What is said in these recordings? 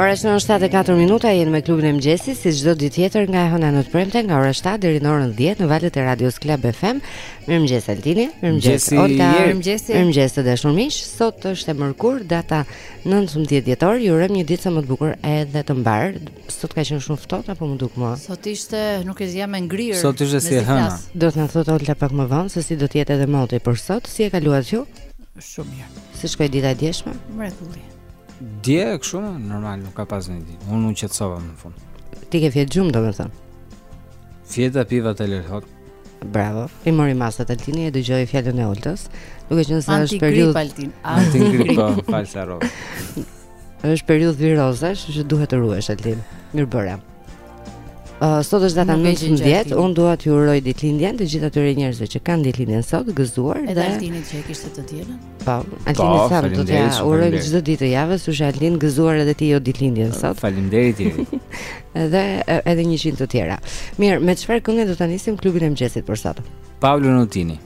Ora është 7:04 minuta, jemi me klubin e mëngjesit si çdo ditë tjetër nga e hëna në të premte nga ora 7 deri në orën 10 në valët e Radios Club FM. Mirëmëngjes Altini, mirëmëngjes Olga, mirëmëngjes. Mirëmëngjes të dashur miq. Sot është e mërkurë, data 19 dhjetor. Ju urojmë një ditë sa më të bukur edhe të mbarë. Sot ka qenë shumë ftohtë apo më duket mua? Sot ishte, nuk e di, jam e ngrirë. Sot ishte si e hëna. Do të na thotë Olta pak më vonë se si do të jetë edhe moti për sot, si e kaluat ju? Shumë mirë. Si shkoi dita e djeshme? Mrekulli. Dje e kështu, normal, nuk ka pas një ditë. Unë nuk qetësova, më në fund. Ti ke fjetë gjumë, domethënë? Fjeta dhe piva të lërë hot. Bravo. I mori masat Altini e dëgjoi fjalën e Oltës, duke qenë se është periudhë Antigripa Altin. Antigripa, falsa rrova. Është periudhë virozash, kështu që duhet të ruhesh Altin. Mirë bëre. Uh, sot është data 19, unë dua t'ju uroj ditëlindjen të gjithë atyre njerëzve që kanë ditëlindjen sot, gëzuar dhe edhe Altinit që e kishte të dielën. Po, Altini po, se do t'ia uroj çdo ditë të javës, Altin gëzuar edhe ti jo ditëlindjen sot. Faleminderit ju. Edhe edhe 100 të tjera. Mirë, me çfarë këngë do ta nisim klubin e mëngjesit për sot? Paolo Nutini.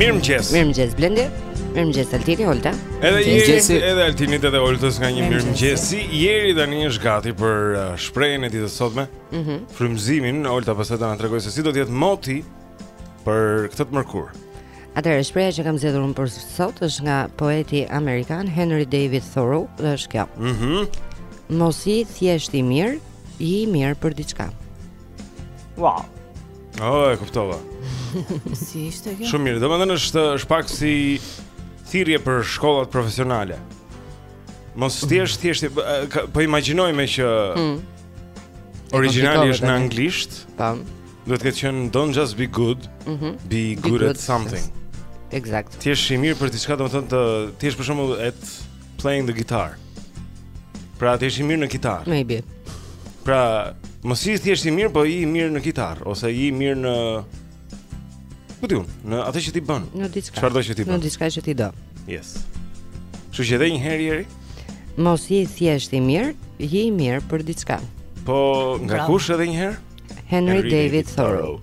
Mirëmëngjes, mirëmëngjes Blendi, mirëmëngjes Altini, Olta Edhe Jeri, edhe Altinit edhe Oltës nga një mirëmëngjes Jeri tani është gati për uh, shprehjen e ditës sotme mm -hmm. Frymëzimin, Olta pastaj do na tregojë se si do të jetë moti për këtë të mërkurë. Atëherë, shprehja që kam zgjedhur unë për sot është nga poeti amerikan Henry David Thoreau dhe është kjo mm -hmm. Mos ji thjesht i mirë Ji i mirë për diçka. Wow. Oh, e kuptova. si ishte kjo? Shumë mirë. Domethënë është është pak si thirrje për shkollat profesionale. Mos mhm. thjesht thjesht po imagjinojmë që hmm. origjinali është në anglisht. Tamam. Duhet të ketë qenë don't just be good, mm -hmm. be good, be good at something. Exact. Ti je i mirë për diçka, domethënë të ti je për shembull at Playing the guitar. Pra ti je i mirë në kitarë. Maybe. Pra, mos ji thjesht i mirë, po ji i mirë në kitarë ose i mirë në ku di unë, në atë që ti bën. Në diçka. Çfarëdo që ti bën? Në diçka që ti do. Yes. Kështu që edhe një herë Jeri. Mos ji thjesht i mirë, ji i mirë për diçka. Po, nga Bravo. kush edhe një herë? Henry, Henry David, David Thoreau.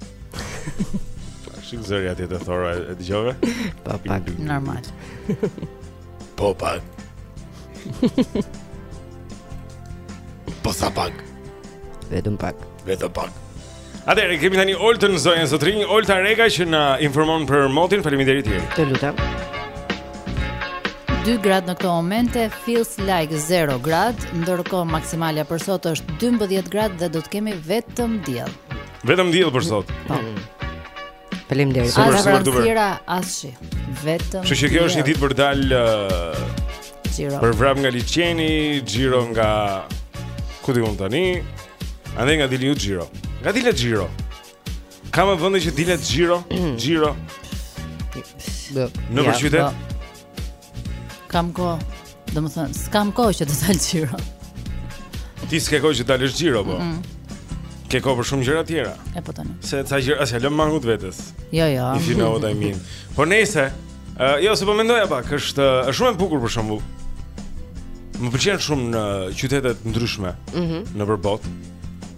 Shiko, zëri atje te Thoreau, e dëgjove? Po, pak normal. Po pak. po sa pak. Vetëm pak. Vetëm pak. Atëherë kemi tani Oltën zonjën zotërinë, Olta Rega që na informon për motin. Faleminderit ju. Të lutem. 2 gradë në këto momente feels like 0 gradë, ndërkohë maksimalja për sot është 12 gradë dhe do të kemi vetëm diell. Vetëm diell për sot. Po. Mm. Faleminderit. Super, super, super. As erë as shi. Vetëm. Kështu që kjo është një ditë për dal xhiro. Për vrap nga liqeni, xhiro nga ku di unë tani? Andej nga dilet xhiro. Nga dilet xhiro. Ka më vende që dilet xhiro Xhiro nëpër qytet Kam kohë. Domethënë, s'kam kohë që të dal xhiro. Ti s'ke kohë që të dalësh xhiro, po. Mm -hmm. Ke kohë për shumë gjëra të tjera. E po tani. Se ca gjëra, s'ia lë mangut vetes. Jo, jo. If you know what I mean. Por nejse, uh, jo, se po mendoja pak, është uh, shumë e bukur për shembull. Më pëlqen shumë në qytete të ndryshme. Mhm. Mm nëpër botë.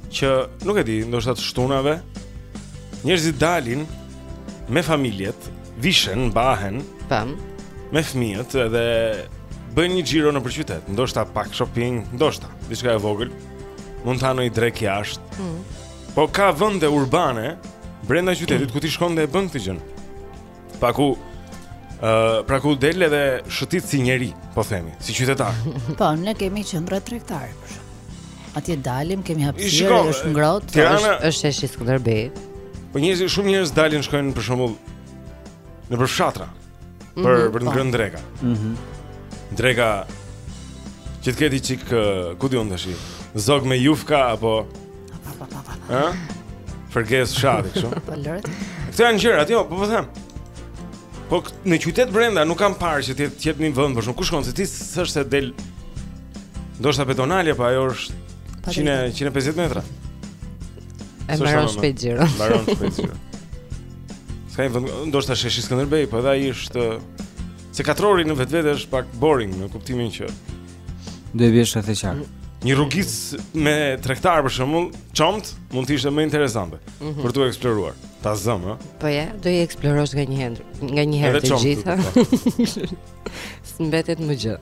Që nuk e di, ndoshta të shtunave njerëzit dalin me familjet Vishen, mbahen. Tan. Me fëmijët dhe bëjnë një xhiro nëpër qytet, ndoshta pak shopping, ndoshta diçka e vogël. Mund të hanë një drekë jashtë. Mm. Po ka vende urbane brenda qytetit mm. ku ti shkon dhe e bën këtë gjë. Pra ku Uh, pra ku del edhe shëtit si njeri, po themi, si qytetar. Po, ne kemi qendra tregtare për shembull. Atje dalim, kemi hapësirë, është ngrohtë, Tirana... është është sheshi Skënderbej. Po njerëz, shumë njerëz dalin shkojnë për shembull nëpër fshatra. Për mm -hmm, për po. ngrënë dreka. Mhm. Mm dreka që të ketë çik ku di unë tash. Zog me jufka apo Ë? Fërgesë fshati kështu. Po lëre. Këto janë gjëra, jo, po po them. Po në qytet brenda nuk kam parë që të jetë një vend për shembull ku shkon se ti s'është se del Ndoshta pedonalja, prapë po ajo është 100, 150 metra E mbaron shpejt xhiron Mbaron shpejt xhiron S'ka vende, ndoshta sheshi Skënderbej, prapë po edhe ai është Se katrori në vetvete është pak boring në kuptimin që Do i vish atë qark Një rrugicë me tregtarë për shembull, çomt, mund të ishte më interesante mm -hmm. për t'u eksploruar. Ta zëmë, ë? Po ja, do i eksplorosh nga një herë, nga një herë të gjitha. Po. S'mbetet më gjë.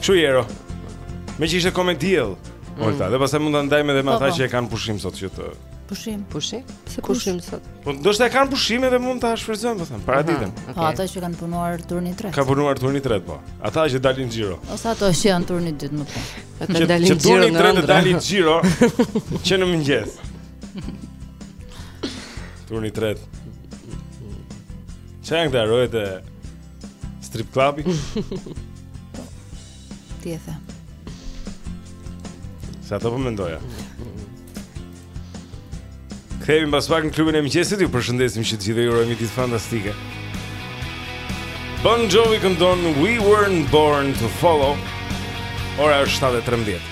Kështu pra. Meqë ishte kohë me diell. Mm. Olta, dhe pastaj mund ta ndajmë edhe me po, ata po. që e kanë pushim sot që të pushim. Pushim? Se pushim sot. Po ndoshta e kanë pushim edhe mund ta shfrytëzojnë, po them, paraditen. Okay. Po ata që kanë punuar turnin 3. Ka punuar turnin 3 po. Ata që dalin xhiro. Ose ato që janë turnin 2 më pas. Ata dalin xhiro. Që turnin 3 të dalin xhiro që në mëngjes. Turnin 3. Çfarë ndarojë të Strip klabi? Ti e the. Sa të përmendoja. Po Kthehemi pas pak në klubin e mëngjesit, ju përshëndesim që të gjithë ju urojmë ditë fantastike. Bon Jovi këndon We Weren't Born to Follow. Ora është 7:13.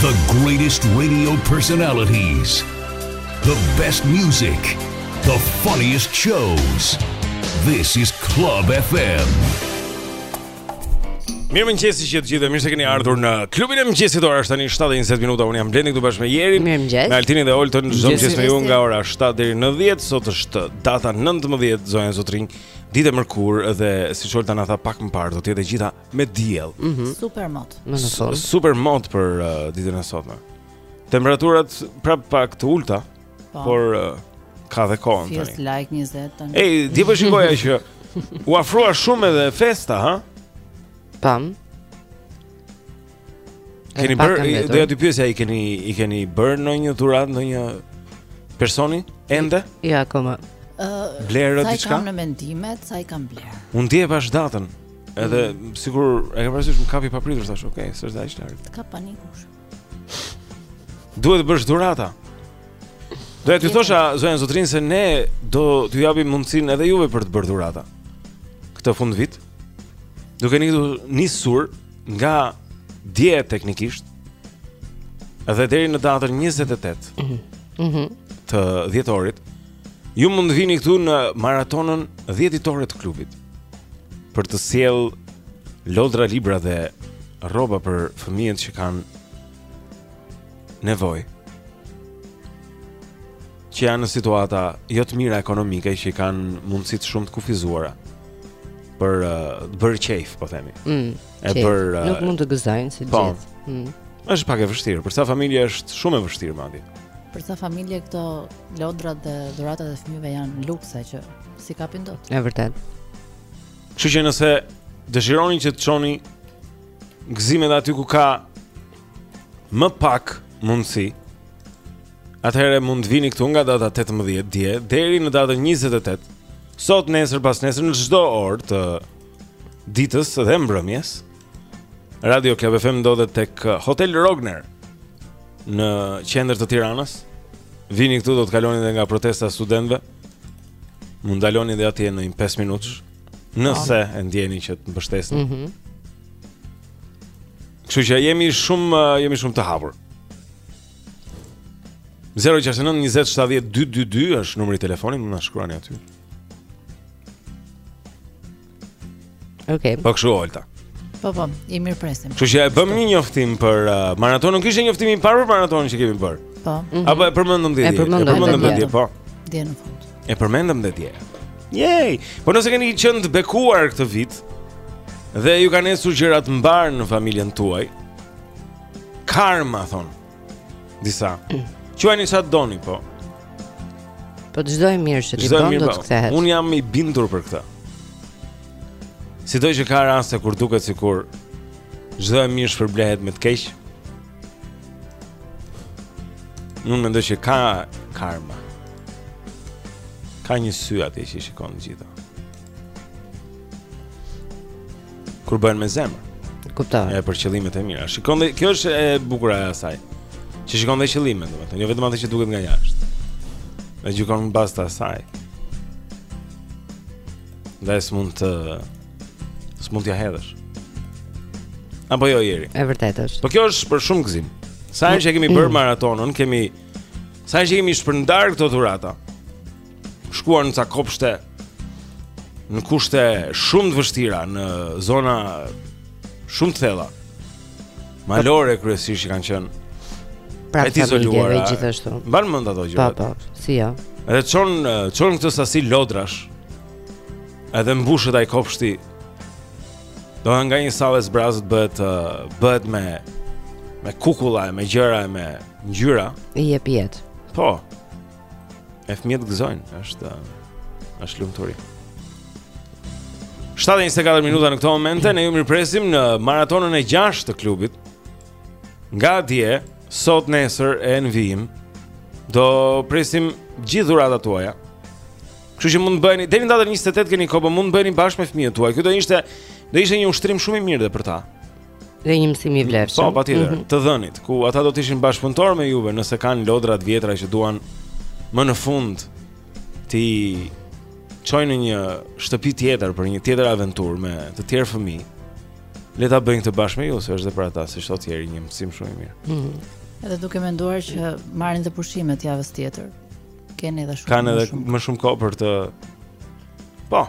The greatest radio personalities. The best music. The funniest shows. This is Club FM. Mirëmëngjesi që të gjithë, mirë se keni ardhur në klubin e mëngjesit ora është tani 7.20 minuta, unë jam Blendi këtu bashkë me Jerin Mirëmëngjesi Me Altinin dhe Oltën çdo mëngjes me ju nga ora 7 deri 10, sot është data 19, zonja zotërinj Ditë e mërkur dhe siç Olta na tha pak më parë do të jetë e gjitha me diell. Mm -hmm. Super mot. Në në sol. Super mot për uh, ditën e sotme. Temperaturat prap pak të ulta, pa. Po. por uh, ka dhe kohën tani. Feels like 20 tani. Ej, e di, po shikoja që u afrua shumë edhe festa, ha? Pam. Keni bër, doja të pyesja i keni i keni bër ndonjë dhuratë ndonjë personi ende? Jo ja, akoma. Ë, uh, blerë diçka? Sa kam në mendimet, sa i kam blerë. Unë e di bash datën. Edhe mm. sikur e ke parasysh më kapi papritur tash, okay, s'është dash lart. Ka panikush. Duhet të bësh dhurata. Doja të thosha zonja zotërinj se ne do t'ju japim mundësinë edhe juve për të bërë dhurata. Këtë fundvit. Duke nisur nga dje teknikisht dhe deri në datën 28 mm -hmm. Mhm. të dhjetorit, ju mund të vini këtu në maratonën dhjetëditore të klubit për të sjellë lodra libra dhe rroba për fëmijët që kanë nevojë. që janë në situata jo të mira ekonomike që kanë mundësitë shumë të kufizuara për uh, të bërë qejf, po themi. Mm, e për uh, nuk mund të gëzojnë si po, gjithë. Mm. Është pak e vështirë, për ca familje është shumë e vështirë madje. Për ca familje këto lodrat dhe dhuratat e fëmijëve janë lukse që s'i kapin dot. Është vërtet. Kështu që nëse dëshironi që të çoni gëzimet aty ku ka më pak mundësi, Atëherë mund të vini këtu nga data 18 dje deri në datën 28. Sot, nesër, pasnesër në çdo orë të ditës dhe mbrëmjes. Radio Club FM ndodhet tek Hotel Rogner në qendër të Tiranës. Vini këtu do të kaloni edhe nga protesta e studentëve. Mund të ndaloni edhe atje ndonjë 5 minutësh. Nëse e ndjeni që të mbështesni. Mhm. Mm Kështu që jemi shumë jemi shumë të hapur. 069 20 70 222 është numri i telefonit, mund na shkruani aty. Okej. Okay. Po kshu Olta. Po po, i mirëpresim. Kështu që e bëm një njoftim për uh, maratonën, nuk ishte njoftimi i parë për maratonën që kemi bër. Po. Mm -hmm. Apo e përmendëm dhe dje. E përmendëm dhe dje, po. Dje në fund. E përmendëm dhe dje. Yay! Po nëse keni qenë të bekuar këtë vit dhe ju kanë ecur gjërat mbarë në familjen tuaj, Karma thon. Disa. Quajini sa doni po. Po çdo e mirë që ti bën do të po. kthehet. Un jam i bindur për këtë. Sido që ka raste kur duket sikur çdo e mirë shpërblehet me të keq Unë mendoj që ka karma Ka një sy atje që i shikon të gjitha Kur bëhen me zemër. Kuptoj. Ja për qëllimet e mira. Shikon dhe kjo është e bukura e asaj. Që shikon dhe qëllimet, domethënë, jo vetëm atë që duket nga jashtë. Ai gjykon në bazë të asaj. Dhe s'mund të s'mund t'ja hedhësh. Apo jo ieri. E vërtetë është. Po kjo është për shumë gëzim. Sa herë që kemi bërë mm. maratonën, kemi sa herë që kemi shpërndar këto dhurata. shkuar në ca kopshte në kushte shumë të vështira në zona shumë të thella. Malore kryesisht kanë qenë pra të izoluar gjithashtu. Mbaj mend ato gjëra. Po, po, si jo. Edhe çon çon këto sasi lodrash. Edhe mbushet ai kopshti. Dhe nga një sallë e zbrazët bëhet bëhet me me kukulla e me gjëra e me ngjyra. I jep jetë. Po. E fëmijët gëzojnë, është është lumturi. 7:24 minuta në këto momente, ne ju mirpresim në maratonën e 6 të klubit. Nga dje, sot nesër e në vijim, do presim gjithë dhuratat tuaja. Kështu që mund të bëheni, deri në datën 28 keni kohë, po mund të bëheni bashkë me fëmijët tuaj. Kjo do ishte do ishte një ushtrim shumë i mirë dhe për ta. Dhe një mësim i vlefshëm. Po, patjetër, mm -hmm. të dhënit, ku ata do të ishin bashkëpunëtorë me juve nëse kanë lodra të vjetra që duan më në fund ti çojnë në një shtëpi tjetër për një tjetër aventurë me të tjerë fëmijë. Le ta bëjnë këtë bashkë me ju, se është dhe për ata, siç thotë ieri, një mësim shumë i mirë. Mm -hmm. Edhe duke menduar që marrin dhe pushimet javën tjetër. Kanë edhe shumë. Kanë edhe më shumë kohë për të Po.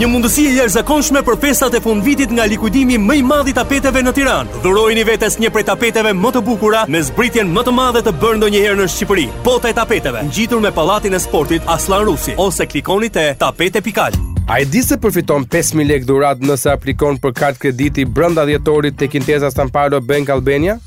Një mundësi e jashtëzakonshme për festat e fundvitit nga likuidimi më i madh i tapeteve në Tiranë. Dhurojini vetes një prej tapeteve më të bukura me zbritjen më të madhe të bërë ndonjëherë në Shqipëri. Bota e tapeteve, ngjitur me Pallatin e Sportit Asllan Rusi ose klikoni te tapete.al. A e di se përfiton 5000 lekë dhuratë nëse aplikon për kartë krediti brenda dhjetorit tek Intesa Sanpaolo Bank Albania?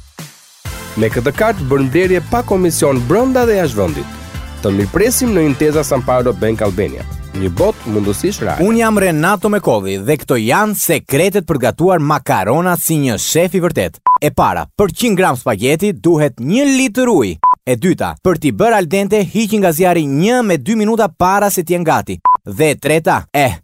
Me këtë kartë bën blerje pa komision brenda dhe jashtë vendit. Të mirëpresim në Intesa Sanpaolo Bank Albania. Një botë mundësish reale. Unë jam Renato Mekolli dhe këto janë sekretet për të gatuar makarona si një shef i vërtetë. E para, për 100 gram spageti duhet 1 litër ujë. E dyta, për t'i bërë al dente, hiqini nga zjarri 1 me 2 minuta para se të jenë gati. Dhe e treta, eh,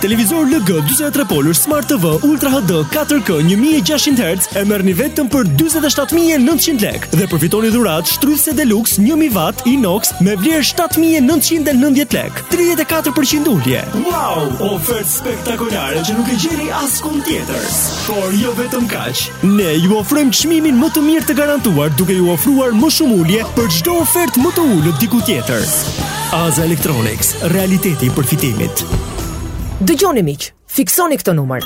Televizor LG 43 polësh Smart TV Ultra HD 4K 1600 Hz e merrni vetëm për 47900 lekë dhe përfitoni dhuratë shtrydhëse deluxe 1000 watt inox me vlerë 7990 lekë. 34% ulje. Wow, ofertë spektakolare që nuk e gjeni askund tjetër. Por jo vetëm kaq. Ne ju ofrojmë çmimin më të mirë të garantuar duke ju ofruar më shumë ulje për çdo ofertë më të ulët diku tjetër. Aza Electronics, realiteti i përfitimit. Dëgjoni miq, fiksoni këtë numër.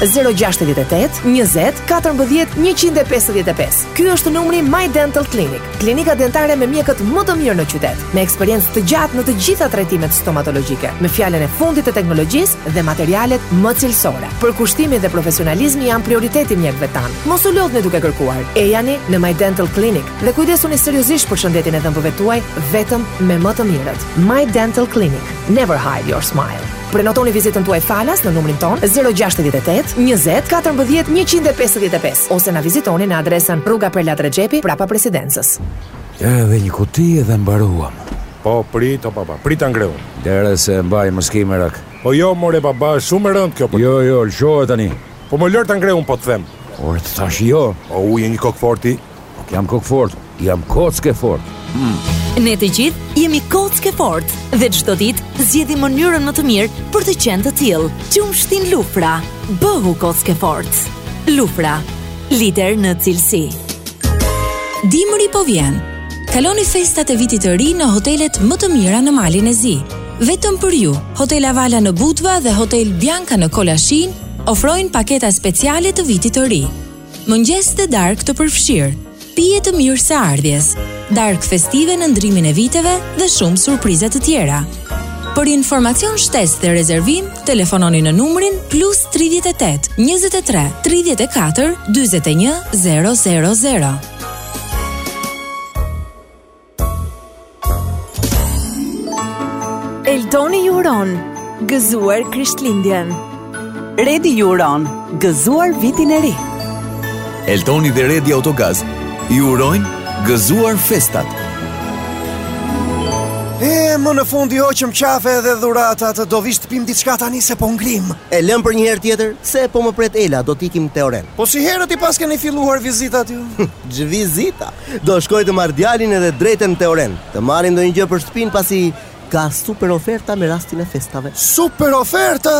068 20 14 155. Ky është numri i My Dental Clinic, klinika dentare me mjekët më të mirë në qytet, me eksperiencë të gjatë në të gjitha trajtimet stomatologjike, me fjalën e fundit të teknologjisë dhe materialet më cilësore. Përkushtimi dhe profesionalizmi janë prioritet i mjekëve tanë. Mos u lodhni duke kërkuar. Ejani në My Dental Clinic, Dhe kujdesuni seriozisht për shëndetin e dhëmbëve tuaj vetëm me më të mirët. My Dental Clinic, never hide your smile. Prenotoni vizitën tuaj falas në numrin tonë 068 20 14 155 ose na vizitoni në adresën Rruga Perlat Rexhepi, prapa Presidencës. Edhe një kuti dhe mbaruam. Po prit, o baba, prit ta ngre unë. Lëre se e mbaj, mos ki merak. Po jo, more baba, është shumë e rëndë kjo për. Jo, jo, lëshoje tani. Po më lër ta ngre unë po të them. Ore, të thashë jo. O po je një kokëfortë ti. Nuk jam kokëfortë, jam kockëfortë. Hmm. Ne të gjithë jemi kockëfortë dhe çdo ditë zgjedhim mënyrën më të mirë për të qenë të tillë. Qumshtin Lufra, bëhu kockëfortë. Lufra, lider në cilësi. Dimri po vjen. Kaloni festat e vitit të ri në hotelet më të mira në Malin e Zi. Vetëm për ju, Hotel Avala në Budva dhe Hotel Bianca në Kolashin ofrojnë paketa speciale të vitit të ri. Mëngjes dhe darkë të përfshirë, pije të mirëseardhjes, darkë festive në ndërrimin e viteve dhe shumë surpriza të tjera. Për informacion shtesë dhe rezervim, telefononi në numrin plus 38 23 34 21 000. Eltoni ju uron gëzuar Krishtlindjen. Redi ju uron gëzuar vitin e ri. Eltoni dhe Redi Autogaz ju urojnë gëzuar festat. E, më në fund i hoqëm qafe dhe dhuratat, do vish të pimë diçka tani se po ngrijmë. E lëmë për një herë tjetër, se po më pret Ela, do të ikim te Teoren. Po si herët i paskeni filluar vizitat ju? Ç'vizita? Do shkoj të marr djalin edhe drejt e në Teoren, të marrim ndonjë gjë për shtëpinë pasi ka super oferta me rastin e festave. Super oferta!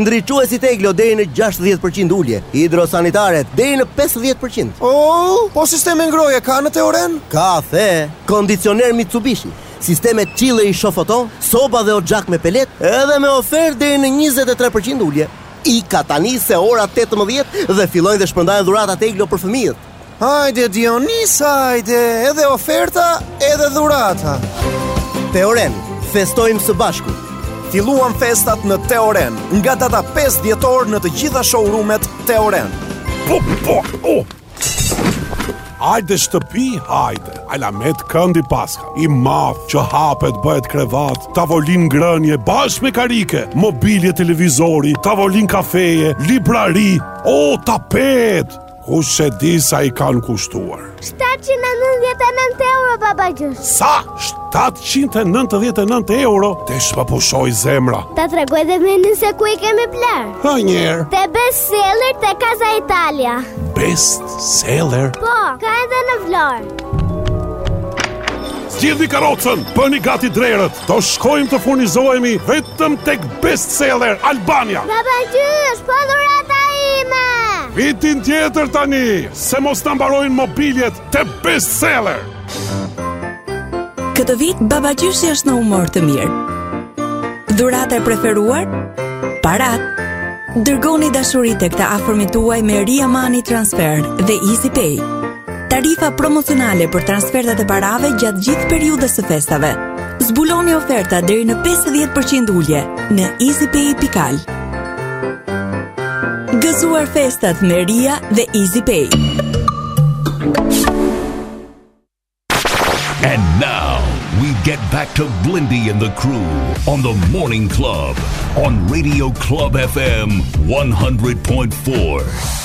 Ndriçuesit Eglo deri në 60% ulje, hidrosanitaret deri në 50%. Oh, po sisteme ngrohje ka në Teoren? Ka the, kondicioner Mitsubishi, sisteme çiller Chaffoteaux, soba dhe oxhak me pelet, edhe me ofertë deri në 23% ulje. Ika tani se ora 18 dhe fillojnë dhe shpërndahen dhuratat Eglo për fëmijët. Hajde Dionis, hajde, edhe oferta, edhe dhurata. Teoren, festojmë së bashku. Filluan festat në Teoren, nga data 5 dhjetor në të gjitha showroomet Teoren. Po, po, po. Hajde shtëpi, hajde. Alamet këndi paska. I madh që hapet bëhet krevat, tavolinë ngrënie bashkë me karrige, mobilie televizori, tavolinë kafeje, librari, o tapet. Kush e di sa i kanë kushtuar? 799 euro, babagjysh. Sa? 799 euro? Desh më pushoi zemra. Ta tregoj dhe vendin se ku i kemi blerë. Hë njëherë. Te Best Seller te Casa Italia. Best Seller? Po, ka edhe në Vlorë. Zgjidhni karrocën, bëni gati drerët. Do shkojmë të furnizohemi vetëm tek Best Seller Albania. Babagjysh, po dhurata ime. Vitin tjetër tani, se mos na mbarojnë mobiljet te Best Seller. Këtë vit Babagjyshi është në humor të mirë. Dhurata e preferuar? Paratë. Dërgoni dashuri tek të afërmit tuaj me Ria Money Transfer dhe EasyPay. Tarifa promocionale për transfertat e parave gjatë gjithë periudhës së festave. Zbuloni oferta deri në 50% ulje në easypay.al. Gëzuar festat me Ria dhe EasyPay. And now we get back to Blendi and the crew on the Morning Club on Radio Club FM 100.4.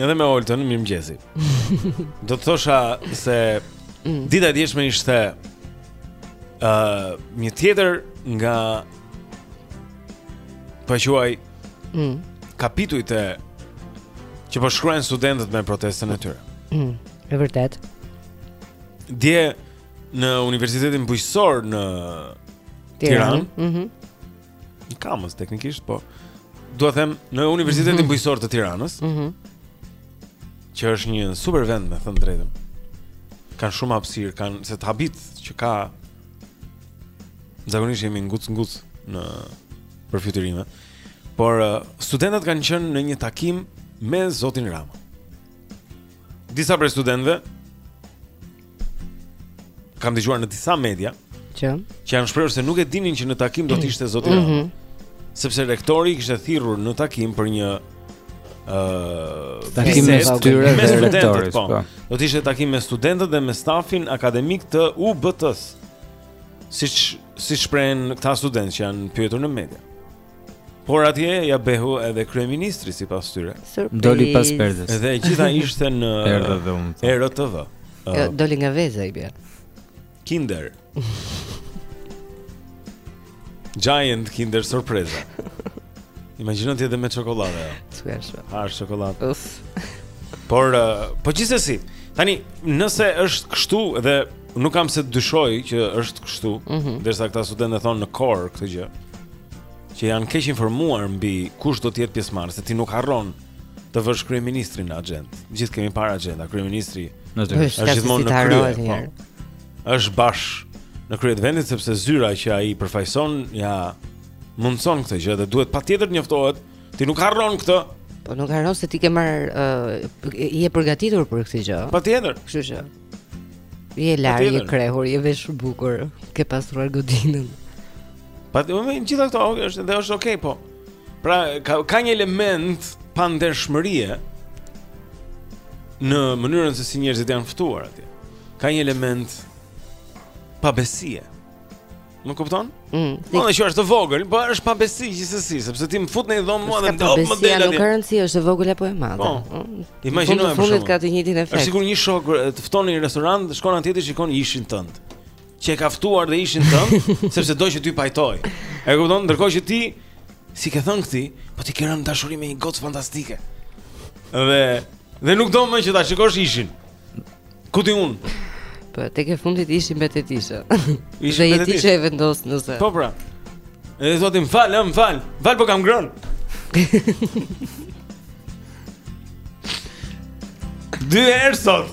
Edhe me Oltën, mirëmëngjesi Do të thosha se mm. Dita e djeshme ishte uh, Një tjetër nga Po e quaj mm. Kapitujt e Që po shkruajnë studentët me protestën e tyre mm. E vërtetë Dje në Universitetin Bujqësor në Tiranë mm -hmm. Në Kamëz, teknikisht, po Dua të them, në Universitetin mm -hmm. Bujqësor të Tiranës mm -hmm. Që është një super vend, me thënë drejtën Kanë shumë hapësirë, kanë se të habit që ka Zakonisht jemi nguc nguc në përfytyrime Por uh, studentët kanë qenë në një takim me Zotin Rama Disa prej studentëve kam dëgjuar në disa media që që janë shprehur se nuk e dinin që në takim do të ishte zoti Rama. Mm -hmm. Sepse rektori kishte thirrur në takim për një ë uh, takim me studentët me studentët po. po. Do të ishte takim me studentët dhe me stafin akademik të UBT-s. Siç siç shprehen këta studentë që janë pyetur në media. Por atje ja behu edhe kryeministri sipas tyre. Doli pas perdes. Edhe e gjitha ishte në Erdha dhe unë. ERTV. Jo, doli nga veza i bie. Kinder. Giant Kinder surpresa. Imagjino ti edhe me çokoladë. Sugeshë. Ha çokoladë. Uf. Por uh, po gjithsesi, tani nëse është kështu dhe nuk kam pse të dyshoj që është kështu, mm -hmm. derisa këta studentë thonë në kor këtë gjë. që janë keqinformuar mbi kush do të jetë pjesëmarrës, se ti nuk harron të vësh kryeministrin në agjendë. Gjithë kemi parë agjenda, kryeministri natyrisht është gjithmonë në krye. Po. Është bash në krye të vendit sepse zyra që ai përfaqëson ja mundëson këtë gjë dhe duhet patjetër të njoftohet. Ti nuk harron këtë. Po nuk harron se ti ke marrë uh, je përgatitur për këtë gjë. Patjetër. Kështu që Je larë, je krehur, je vesh bukur, ke pastruar godinën. Patjetër, të gjitha këto, okay, është, dhe është okej, okay, po. Pra, ka, ka një element pandershmërie në mënyrën se si njerëzit janë ftuar atje. Ka një element pabesie. Më kupton? Mm, mund ta quash të vogël, po është pabesi gjithsesi, sepse ti më fut në një dhomë mua dhe më dop më dela. Nuk ka rëndësi, është e vogël apo e madhe. Po. Mm. Imagjino në fund ka të njëjtin efekt. Është sikur një shok të fton në një restorant, shkon atje dhe shikon ishin tënd. Që e ka ftuar dhe ishin tënd, sepse do që t'ju pajtojë. E kupton? Ndërkohë që ti s'i ke thënë këtij, po ti ke rënë në dashuri me një gocë fantastike. Dhe dhe nuk do më që ta shikosh ishin. Ku di un? Po tek e fundit ishe me te ti. Ishe ti që e vendos nëse. Po pra. E thotë më fal, më fal. Fal po kam ngrën. Dy herë sot.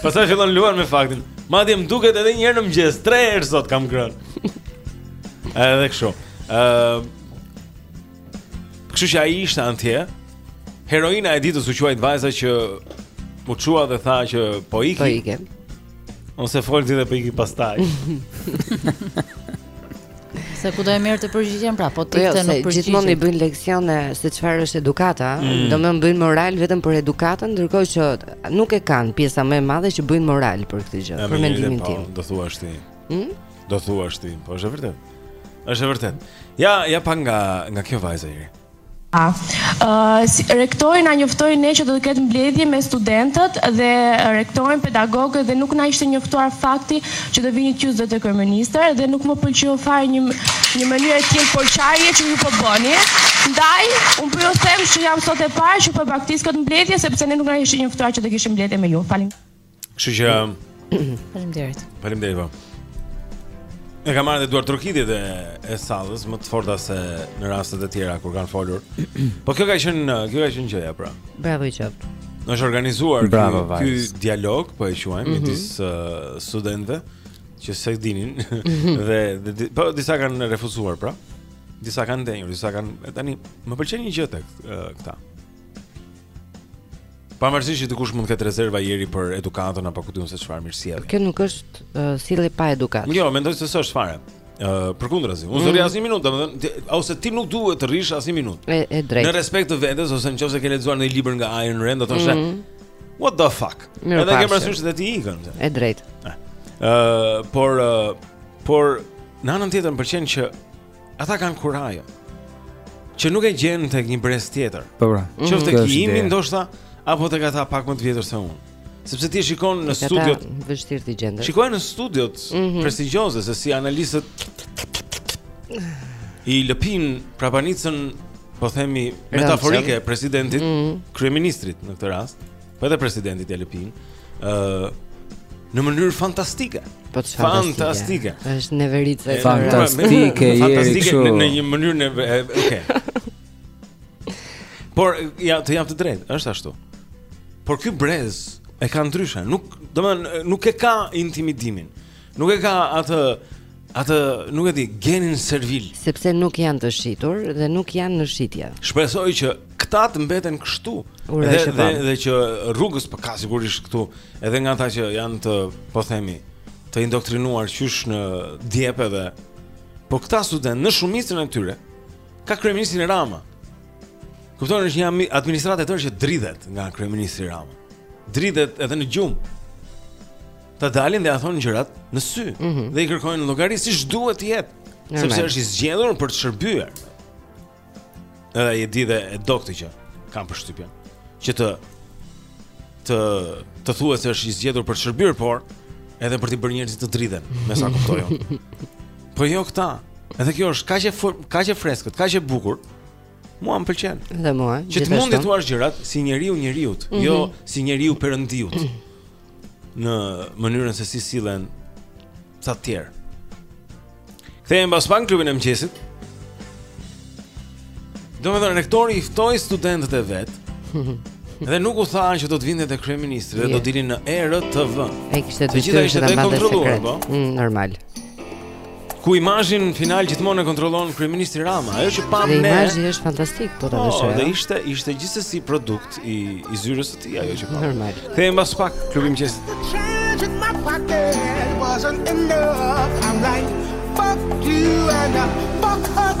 Pastaj fillon luan me faktin. Madje më duket edhe një herë në mëngjes, tre herë sot kam ngrën. Edhe kështu. Ëm uh, Kështu që ai ishte andej. Heroina e ditës u quajt vajza që u çua dhe tha që po iki. Po iki. Ose folti dhe po iki pastaj. Se ku do e merrte të përgjigjen pra, po ti po jo, të në përgjigjen. Gjithmonë i bëjnë leksione se çfarë është edukata, mm. domethënë bëjnë moral vetëm për edukatën, ndërkohë që nuk e kanë pjesa më e madhe që bëjnë moral për këtë gjë, për mendimin po, tim. Do thuash ti. Hm? Do thuash ti, po është e vërtet. Është e vërtet. Ja, ja pa nga nga kjo vajzë e A, uh, si, rektori na njoftoi ne që do të ketë mbledhje me studentët dhe rektorin pedagogët dhe nuk na ishte njoftuar fakti që do vinit ju zoti kryeministër dhe nuk më pëlqeu fare një mënyrë e tillë përçarje që ju po bëni. Ndaj, un po ju them që jam sot e parë që po braktis këtë mbledhje sepse ne nuk na ishte njoftuar që do kishim mbledhje me ju. Falim. Kështu që Faleminderit. Faleminderit. Po. E ka marrë duartrokitjet e e sallës më të forta se në rastet e tjera kur kanë folur. Po kjo ka qenë, kjo ka qenë gjëja pra. Bravo i qoftë. Nëse është organizuar Bravo, ky, ky dialog, po e quajmë, mm -hmm. midis uh, studentëve që s'e dinin mhm. dhe, dhe po disa kanë refuzuar pra. Disa kanë ndenjur, disa kanë tani më pëlqen një gjë tek uh, këta. Pavarësisht që dikush mund të ketë rezerva ieri për edukatën apo ku di un se çfarë mirësi atë. Kjo nuk është uh, sjellje pa edukatë. Jo, mendoj se s'është fare. Ë, uh, përkundrazi. Unë s'rri mm. asnjë minutë, domethënë, ose ti nuk duhet të rrish asnjë minutë. E, e drejtë. Në respekt të vetes ose nëse ke lexuar ndonjë libër nga Ayn Rand, do të thoshë, mm -hmm. "What the fuck?" Mirë, Edhe ke parasysh se ti ikën. E drejtë. Ë, uh, por uh, por në anën tjetër më pëlqen që Ata kanë kurajo që nuk e gjen tek një brez tjetër. Po pra. Po. Qoftë tek imi ndoshta apo tek ata pak më të vjetër se unë. Sepse ti shikon në studiot vështirë të gjendesh. Shikoji në studiot mm -hmm. prestigjioze se si analistët i lëpin prapanicën, po themi metaforike presidentit, mm -hmm. kryeministrit në këtë rast. Po edhe presidentit e lëpin, ë uh, në mënyrë fantastike. Po fantastike. Është neveritëse fantastike, fantastike në, në një mënyrë ne, okay. Por ja të jap të drejtë, është ashtu. Por ky brez e ka ndryshe, nuk, domethënë nuk e ka intimidimin. Nuk e ka atë atë nuk e di genin servil. Sepse nuk janë të shitur dhe nuk janë në shitje. Shpresoj që këta të mbeten kështu. Dhe, dhe dhe që rrugës për po ka sigurisht këtu, edhe nga ata që janë të, po themi, të indoktrinuar qysh në djep edhe po këta studentë në shumicën e tyre ka kryeministrin Rama. Kupton është një administratë e tërë që dridhet nga kryeministri Rama. Dridhet edhe në gjumë. t'i dalin dhe ia thonë gjërat në sy mm -hmm. dhe i kërkojnë llogari siç duhet të jetë, sepse është i zgjedhur për të shërbyer. Edhe e di dhe e do këtë që kam përshtypjen, që të të të thua se është i zgjedhur për të shërbyer, por edhe për të bërë njerëzit të dridhen, me sa kuptoj unë. Po jo këta. Edhe kjo është kaq e kaq e freskët, kaq e bukur. Mua më pëlqen. Dhe mua. Që të mund t'i thuash gjërat si njeriu njeriut, mm -hmm. jo si njeriu perëndisë. Mm -hmm. në mënyrën se si sillen ca të tjerë. Kthehemi pas pak në klubin e mëngjesit. Domethënë rektori i ftoi studentët e vet. Dhe nuk u tha që do të vinin te kryeministri dhe do dilin në ERTV. Ai i kishte të gjitha ishte e kontrolluar, po. Mm, normal. Ku imazhin final gjithmonë e kontrollon kryeministri Rama. Ajo që pamë ne. Imazhi është fantastik, po ta shohësh. Po, ishte ishte gjithsesi produkt i i zyrës së tij ajo që pamë. Normal. Kthehemi pas pak klubi i mëngjesit. Fuck you and fuck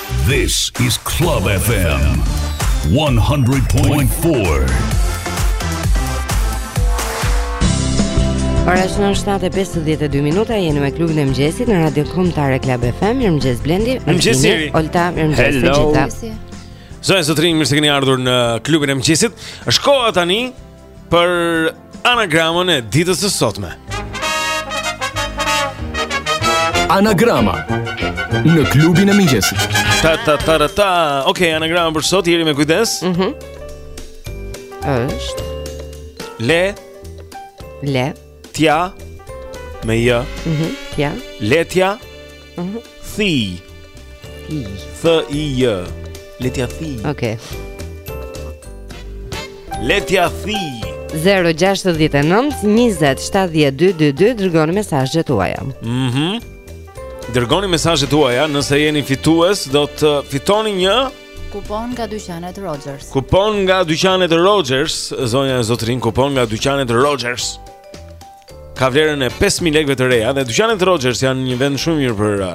This is Club FM 100.4. Ora shënon 7:52 minuta, jeni me klubin e mëngjesit në Radion Kombëtare Club FM. Mirëmëngjes Blendi. Mirëmëngjes Iri. Olta, mirëmëngjes të gjitha. Zonja e zotërinj, mirë se keni ardhur në klubin e mëngjesit. Është koha tani Për anagramën e ditës së sotme. Anagrama në klubin e mëngjesit. Ta ta ta ta. ta. Okej, okay, anagrama për sot Iri, me kujdes. Mhm. Mm Është. Le. Le. Tja me j. Mhm. Tja. Letja. Mhm. Thij. Thij. Th i j. Letja thij. Okej. Letja thij. 069 20 7222 dërgoni mesazhet tuaja. Mhm. Dërgoni mesazhet tuaja nëse jeni fitues, do të fitoni një Kupon nga dyqanet Rogers. Kupon nga dyqanet Rogers, zonja e zotërinj, kupon nga dyqanet Rogers. Ka vlerën e 5000 lekëve të reja dhe dyqanet Rogers janë një vend shumë mirë për uh,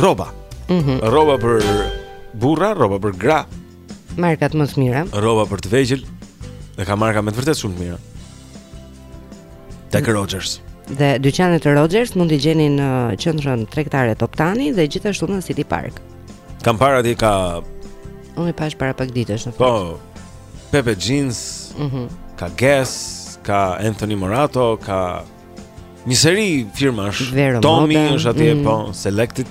rroba. Mhm. Mm rroba për burra, rroba për gra. Markat më të mira. Rroba për të vegjël. Dhe ka marka me të vërtetë shumë të mira. Tek mm. Rogers. Dhe dyqanet Rogers mund t'i gjeni në qendrën tregtare Toptani dhe gjithashtu në City Park. Kam parë aty ka Unë e pash para pak ditësh në fakt. Po. Pepe Jeans. Mhm. Mm ka Guess, ka Antony Morato, ka një seri firmash. Vero Moda. Tommy është atje mm -hmm. po, Selected.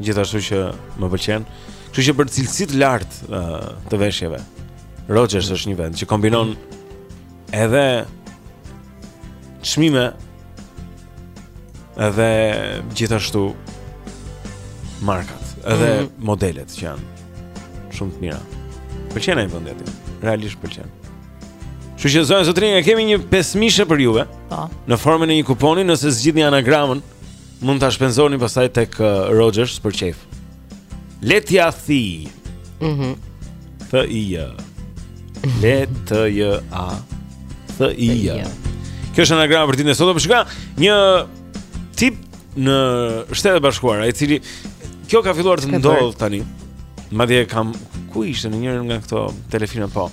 Gjithashtu që më pëlqen. Kështu që për cilësi të lartë uh, të veshjeve. Rogers është një vend që kombinon edhe çmime edhe gjithashtu markat, edhe mm -hmm. modelet që janë shumë të mira. Pëlqen ai vendi aty. Realisht pëlqen. Kështu që zonja zotërinj, e kemi një pesëmijëshe për juve. Po. Në formën e një kuponi, nëse zgjidhni anagramën, mund ta shpenzoni pastaj tek uh, Rogers për qejf. Letja thi. Mhm. Mm Thë i ja. Le të jë a. Thë i ja. Kjo është anagrama për ditën e sotme. Shikoj një tip në Shtetet e Bashkuara, i cili kjo ka filluar të ndodh tani. Madje kam ku ishte në njërin nga këto telefilmat po.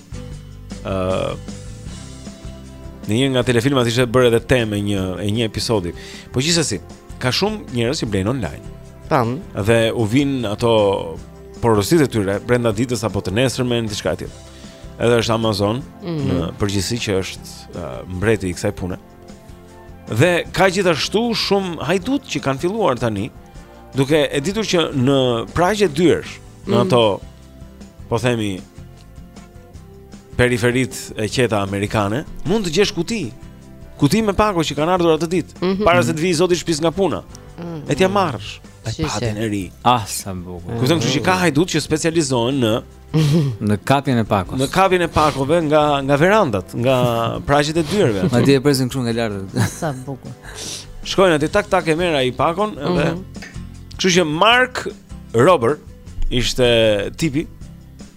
ë uh, Në njërin nga telefilmat ishte bërë edhe temë një e një episodi. Po gjithsesi, ka shumë njerëz që blejnë online. Tan. Dhe u vijnë ato porositë e tyre brenda ditës apo të nesërmen diçka e tillë. Edhe është Amazon mm -hmm. në përgjithësi që është uh, mbreti i kësaj pune. Dhe ka gjithashtu shumë hajdutë që kanë filluar tani duke e ditur që në pragje dyersh, mm -hmm. në mhm. ato po themi periferitë e qeta amerikane, mund të gjesh kuti Kuti me pako që kanë ardhur atë ditë, mm -hmm. para se të vijë zoti shpisë nga puna. Mm -hmm. E t'ja marrësh. Ai patin e ri. Ah, sa bukur. Kupton kështu që ka hajdutë që specializohen në në kapjen e pakos. Në kapjen e pakove nga nga verandat, nga pragjet e dyerve. Madje e presin këtu nga lart. Sa bukur. Shkojnë aty tak tak e merr ai pakon edhe. Mm -hmm. Kështu që Mark Rober ishte tipi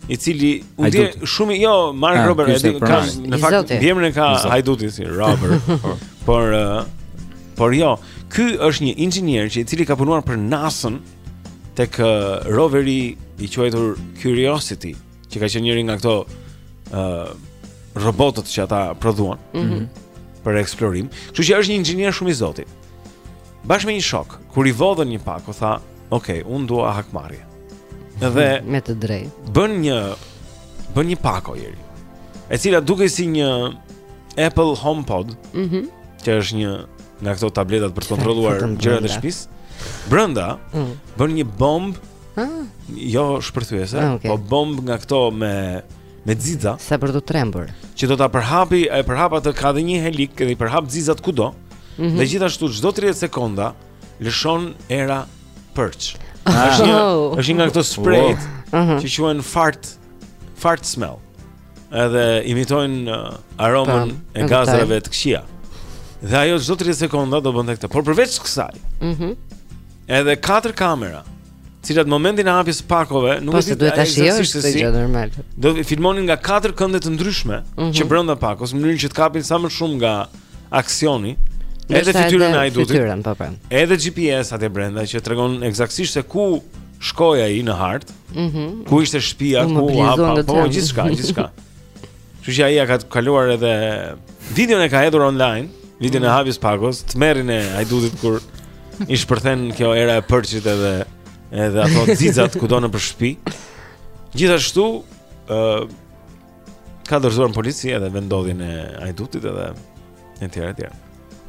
i cili u di shumë jo Mark ah, Rober e ka në fakt emrin e ka hajduti si robber po. por eh, por jo ky është një inxhinier që i cili ka punuar për NASA-n tek eh, roveri i quajtur Curiosity që ka qenë njëri nga këto ë eh, robotët që ata prodhuan mm -hmm. për eksplorim kështu që është një inxhinier shumë i zoti Bashkë me një shok, kur i vodhën një pako, tha, ok, unë dua hakmarrje. Dhe... Me të drejtë. Bën një... Bën një pako, jeri. E cila dukej si një Apple HomePod, mm -hmm. që është një nga këto tabletat për të kontrolluar gjërat e shtëpisë. Brenda mm. bën një bombë. Ah. Jo shpërthyese, ah, okay. po bombë nga këto me me xixa. Sa për të trembur. Që do ta përhapë, e përhap atë, ka dhe një helikë, edhe i përhap xixat kudo. Mm -hmm. Dhe gjithashtu çdo 30 sekonda lëshon era përç. Ah. Është një oh. është një nga këto spray oh. Mhm. që quhen fart fart smell. Edhe imitojnë uh, aromën Tam, e gazrave të këqija. Dhe ajo çdo 30 sekonda do bënte këtë. Por përveç kësaj. Mhm. Mm edhe katër kamera cilat momentin e hapjes së pakove nuk po, e di duhet ta shijosh këtë gjë normal. Do të filmonin nga katër kënde të ndryshme mm -hmm. që brenda pakos, në mënyrë që të kapin sa më shumë nga aksioni. Edhe fytyrën e hajdutit. Fytyrën, po po. Edhe GPS atje brenda që tregon ekzaktësisht se ku shkoi ai në hartë. Mhm. Mm ku ishte shtëpia, ku u hap pako, gjithçka, gjithçka. Kështu që ai ia ka kaluar edhe videon e ka hedhur online, videon e mm. hapjes pakos, tmerrin e hajdutit kur i shpërthen kjo era e përçit edhe edhe ato xixat kudo nëpër shtëpi. Gjithashtu ë uh, ka dorëzuar në polici edhe vendodhjen e hajdutit edhe Etj etj.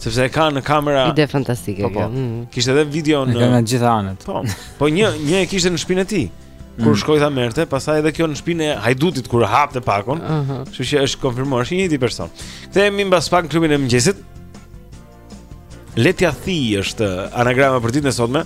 Sepse e kanë në kamera. Ide fantastike po, po. kjo. Mm. Kishte edhe video në Nga të gjitha anët. Po. Po një një e kishte në shpinë e tij. Kur mm. shkoi ta merrte, pastaj edhe kjo në shpinë e hajdutit kur hapte pakon. Kështu uh -huh. që është konfirmuar është i njëjti person. Kthehemi mbas pak në klubin e mëngjesit. Letja thi është anagrama për ditën e sotme.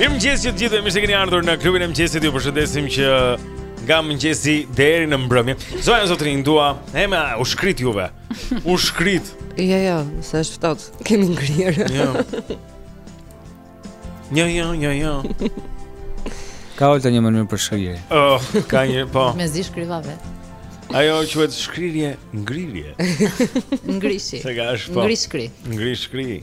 Mirëmëngjes që të gjithëve, mirë se keni ardhur në klubin e mëngjesit Ju përshëndesim që nga mëngjesi deri në mbrëmje Zonja, zotërinj, dua, e me ju shkrirë juve U shkrit Jo, jo, se është ftohtë, kemi ngrirë Jo Jo, jo, jo, jo Ka vetëm një mënyrë për shkrirje oh, Ka një, po Mezi shkriva vetë Ajo quhet shkrirje ngrirje. Ngrishi. Se gash po. Ngrishkri. Ngrishkri.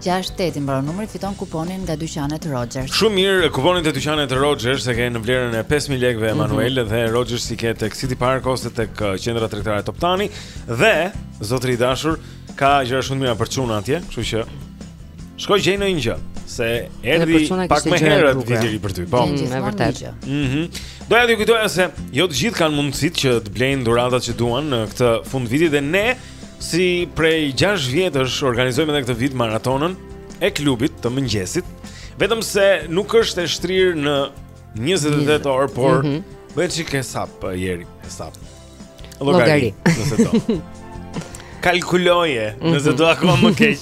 68 i mbaron numri fiton kuponin nga dyqanet Rogers. Shumë mirë, kuponin te dyqanet Rogers e kanë në vlerën e 5000 lekëve Emanuel mhm. mm -hmm. dhe Rogers i ke tek City Park ose tek uh, qendra tregtare Toptani dhe zotri i dashur ka gjëra shumë të mira për çuna atje, kështu që shko gjej ndonjë gjë se erdhi pak më herët Viti i Ri për ty. Po, është mm, vërtet. Mhm. Doja t'ju kujtoja se jo të gjithë kanë mundësitë që të blejnë dhuratat që duan në këtë fundviti dhe ne Si prej 6 vjetësh organizojmë edhe këtë vit maratonën e klubit të mëngjesit, vetëm se nuk është e shtrirë në 28 orë, por mm -hmm. bëje çik hesap po, Jeri, hesap. Llogari, nëse do. Kalkuloje, mhm. nëse do akoma më keq.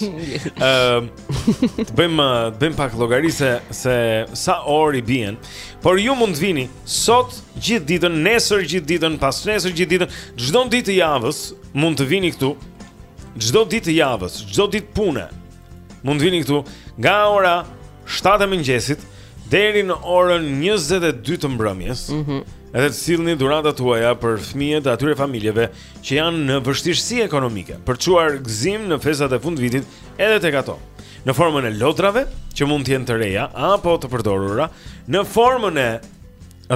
Ëm, të bëjmë të bëjmë pak llogari se se sa orë i bien. Por ju mund të vini Sot gjithë ditën, nesër gjithë ditën, pasnesër gjithë ditën, çdo ditë të javës mund të vini këtu. Çdo ditë të javës, çdo ditë pune. Mund të vini këtu nga ora 7 e mëngjesit deri në orën 22 të mbrëmjes. Mhm. Mm edhe të sillni dhuratat tuaja për fëmijët e atyre familjeve që janë në vështirësi ekonomike. Për çuar gëzim në festat e fundvitit, Edhe tek ato. Në formën e lodrave, që mund të jenë të reja apo të përdorura, në formën e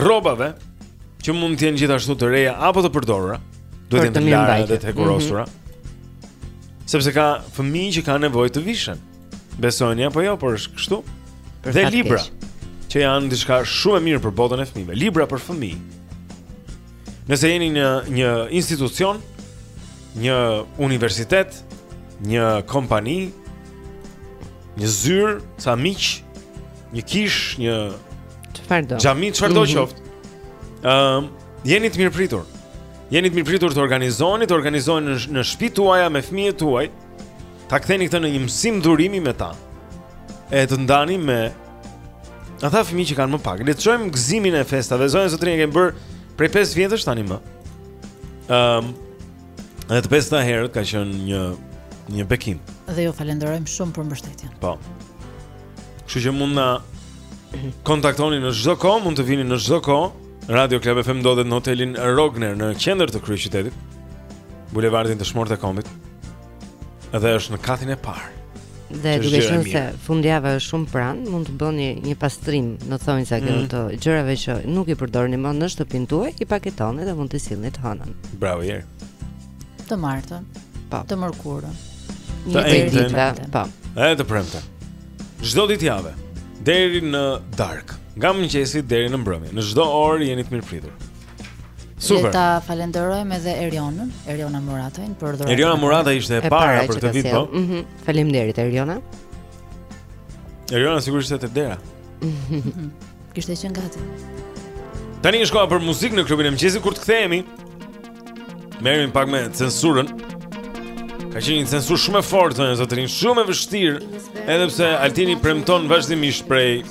rrobave, që mund të jenë gjithashtu të reja apo të përdorura, duhet të jenë të lara dhe të hekurosura. Mm -hmm. Sepse ka fëmijë që kanë nevojë të vishen. Besoni apo jo, por është kështu. Dhe libra, që janë diçka shumë e mirë për botën e fëmijëve. Libra për fëmijë. Nëse jeni në një institucion, një universitet, një kompani, një zyrë, ca miq, një kishë, një çfarëdo. Xhami çfarëdo mhm. qoftë. Ëm, ehm, jeni të mirëpritur. Jeni të mirëpritur të organizoni, të organizoheni në, në shtëpitë tuaja me fëmijët tuaj. Ta ktheni këtë në një mësim dhurimi me ta. E të ndani me Ata fëmijë që kanë më pak, le të çojmë gëzimin e festave. Zonja zotërinj e kemi bërë prej 5 vjetësh tani më. Ëm, um, edhe të pesta herët ka qenë një një bekim. Dhe ju falenderojmë shumë për mbështetjen. Po. Kështu që mund na kontaktoni në çdo kohë, mund të vini në çdo kohë. Radio Club FM ndodhet në hotelin Rogner në qendër të kryeqytetit. Bulevardin Dëshmorët e Kombit. Dhe është në katin e parë. Dhe duke qenë se fundjava është shumë pranë, mund të bëni një pastrim në thonjza këto mm. të gjërave që nuk i përdorni më në shtëpinë tuaj, i paketoni dhe mund t'i sillni të hënën. Bravo Jer. Të martën. Po. Të mërkurën. Të enjten po. Edhe të premten. Çdo ditë jave, deri në darkë, nga mëngjesi deri në mbrëmje, në çdo orë jeni të mirëpritur. Super. Le ta falenderojmë edhe Erionën, Eriona Muratajn për dhuratën. Eriona Murataj ishte e para për këtë vit, po. Mhm. Faleminderit Eriona. Eriona sigurisht ishte te dera. Kishte qenë gati. Tani është koha për muzikë në klubin e mëngjesit kur të kthehemi. Merremi pak me censurën. Ka qenë një censurë shumë e fortë zonja zotërinj, shumë e vështirë, edhe pse Altini premton vazhdimisht prej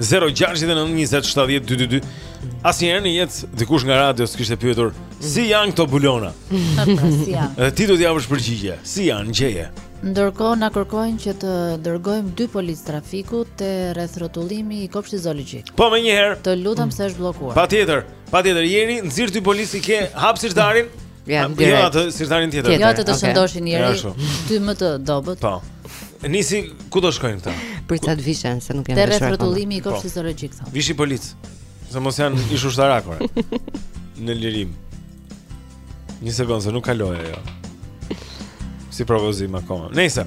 0692070222 Asnjëherë në jetë dikush nga radio s'kishte pyetur si janë këto bulona. si janë. Dhe ti do të japësh përgjigje. Si janë gjeje? Ndërkohë na kërkojnë që të dërgojmë dy policë trafiku te rreth rrotullimi i kopshtit zoologjik. Po menjëherë. Të lutem se është bllokuar. Patjetër, patjetër Jeri, nxirr dy policë i ke, hape sirtarin. Ja, jo, direkt. Jo atë sirtarin tjetër. Jo atë të okay. shëndoshin Jeri. Ty më të dobët. Po. Nisi ku do shkojnë këta? Por sa të vishen, se nuk janë veshur. Te rrethrrotullimi i po. kopshtit zoologjik thonë. Vishi polic. Se mos janë ish ushtarak ore. Në lirim. Një sekondë, se nuk kaloi ajo. Si propozim akoma. Nëse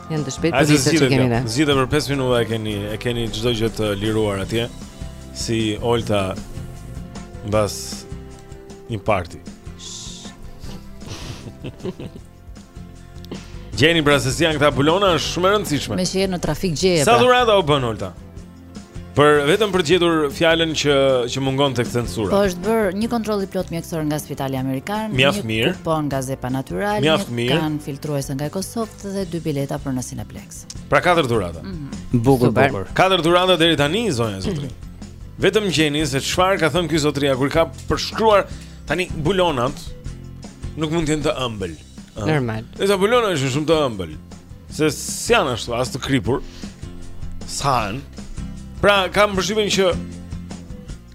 Janë të shpejtë këta që kemi ne. Zgjidhe për 5 minuta e keni e keni çdo gjë të liruar atje si Olta mbas një party. Gjeni pra se si janë këta bulona është shumë e rëndësishme. Meqë jeni në trafik gjeje pra. Sa dhurata u bënë Olta? Për vetëm për të gjetur fjalën që që mungon tek censura. Po është bërë një kontroll i plotë mjekësor nga Spitali Amerikan, mjaft mirë, një kupon nga Zepa Natural, mjaft mirë, një kanë filtruese nga Ecosoft dhe dy bileta për në Cineplexx. Pra katër dhurata. Mm -hmm. Bukur, Super. bukur. Katër dhurata deri tani zonja zotërinj. Mm -hmm. Vetëm gjeni se çfarë ka thënë ky zotëria kur i ka përshkruar tani bulonat nuk mund të jenë të ëmbël. Ah. Normal. E sa bulona, shumë të ëmbël. Se s'janë ashtu as të kripur. S'hahen. Pra kam përshtypjen që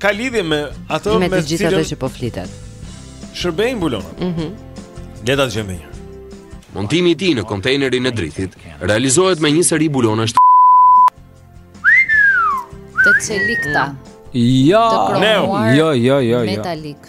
ka lidhje me ato me, me të gjitha ato që po flitet. Shërbejnë bulonat. Mhm. Mm Le ta dëgjojmë një. Montimi i tij në kontejnerin e drithit realizohet me një seri bulonash të të çelikta. Mm. Jo, jo, jo, jo, jo. Metalik.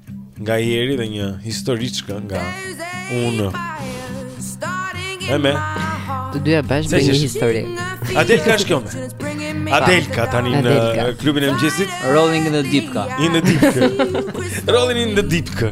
Nga Jeri dhe një historiçkë nga unë E me Të dyja bashkë bëjnë një histori Adelka është kjo me Adelka tani në klubin e mëngjesit Rolling in the deep ka In the deep ka Rolling in the deep ka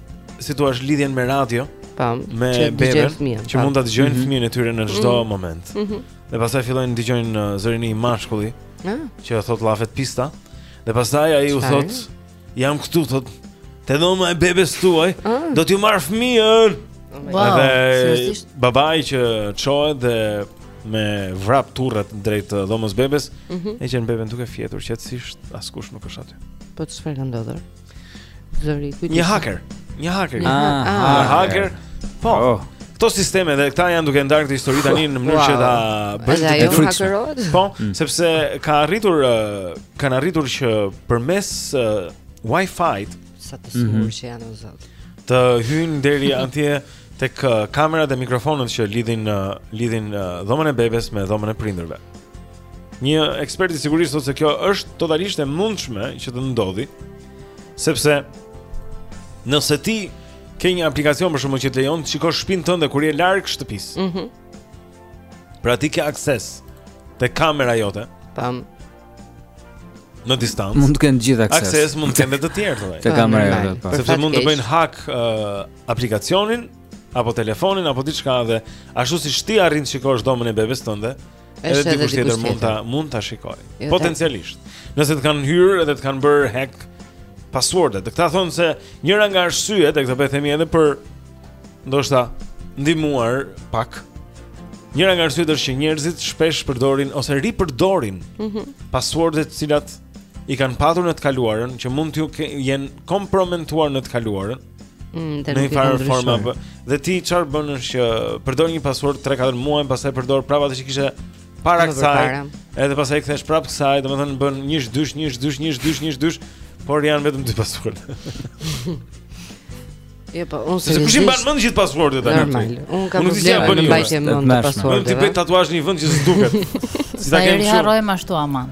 si thua lidhjen me radio. Pam, po, me beben që po. mund ta dëgjojnë mm -hmm. fëmijën e tyre në çdo mm -hmm. moment. Mm -hmm. Dhe pastaj fillojnë të dëgjojnë uh, zërin e një mashkulli. Ah. Që i thotë llafe të pista. Dhe pastaj ai u thotë jam këtu thotë te dhoma e bebes tuaj, ah. do t'ju marr fëmijën. Oh wow, dhe babai që çohet dhe me vrap turret drejt uh, dhomës së bebes, mm -hmm. e gjen beben duke fjetur qetësisht, askush nuk është aty. Po çfarë ka ndodhur? Zëri i kujt? Një hacker. Një hacker. Një ah, hacker. Ah, një hacker. Po. Oh. Këto sisteme dhe këta janë duke ndarë këtë histori tani në mënyrë që ta bëjnë të difrytshme. Po, mm. sepse ka arritur uh, kanë arritur që përmes uh, Wi-Fi sa të mhm. sigurt që janë zot. Të hyjnë deri atje tek uh, kamerat dhe mikrofonët që lidhin lidhin dhomën e bebes me dhomën e prindërve. Një ekspert i sigurisë thotë se kjo është totalisht e mundshme që të ndodhi, sepse nëse ti ke një aplikacion për shembull që të lejon të shikosh shpinë tënde kur je larg shtëpisë. Mhm. Mm pra ti ke akses te kamera jote. Tam. Në distancë. Mund të kenë gjithë akses. Akses mund të kenë të tjerë thonë. Te kamera jote. Po. Sepse mund të bëjnë hack uh, aplikacionin apo telefonin apo diçka dhe ashtu siç ti arrin të shikosh dhomën e bebes tënde. Edhe dikush tjetër mund ta mund ta shikoj. Jo, Potencialisht. Nëse të kanë hyrë edhe të kanë bërë hack passwordet. Dhe këta thonë se njëra nga arsyet e këtë po e themi edhe për ndoshta ndihmuar pak. Njëra nga arsyet është që njerëzit shpesh përdorin ose ripërdorin mm -hmm. passwordet të cilat i kanë patur në të kaluarën, që mund t'ju jenë komprometuar në të kaluarën. Mm, në një farë forme për... Dhe ti çfarë bën është që përdor një password 3-4 muaj E pastaj përdor prapë atë që kishe para kësaj Edhe pastaj i kthehesh prapë kësaj Domethënë bën njësh dysh, njësh dysh, njësh dysh, njësh dysh Por janë vetëm dy password Jo, po, normal se kush i mban mend gjithë passwordet tani. Normal. Unë kam problem me mbajtjen e mend të passwordit. Mund t'i bëj tatuazh në një vend që s'duket. Si ta kemi kështu. Ne harrojmë ashtu aman.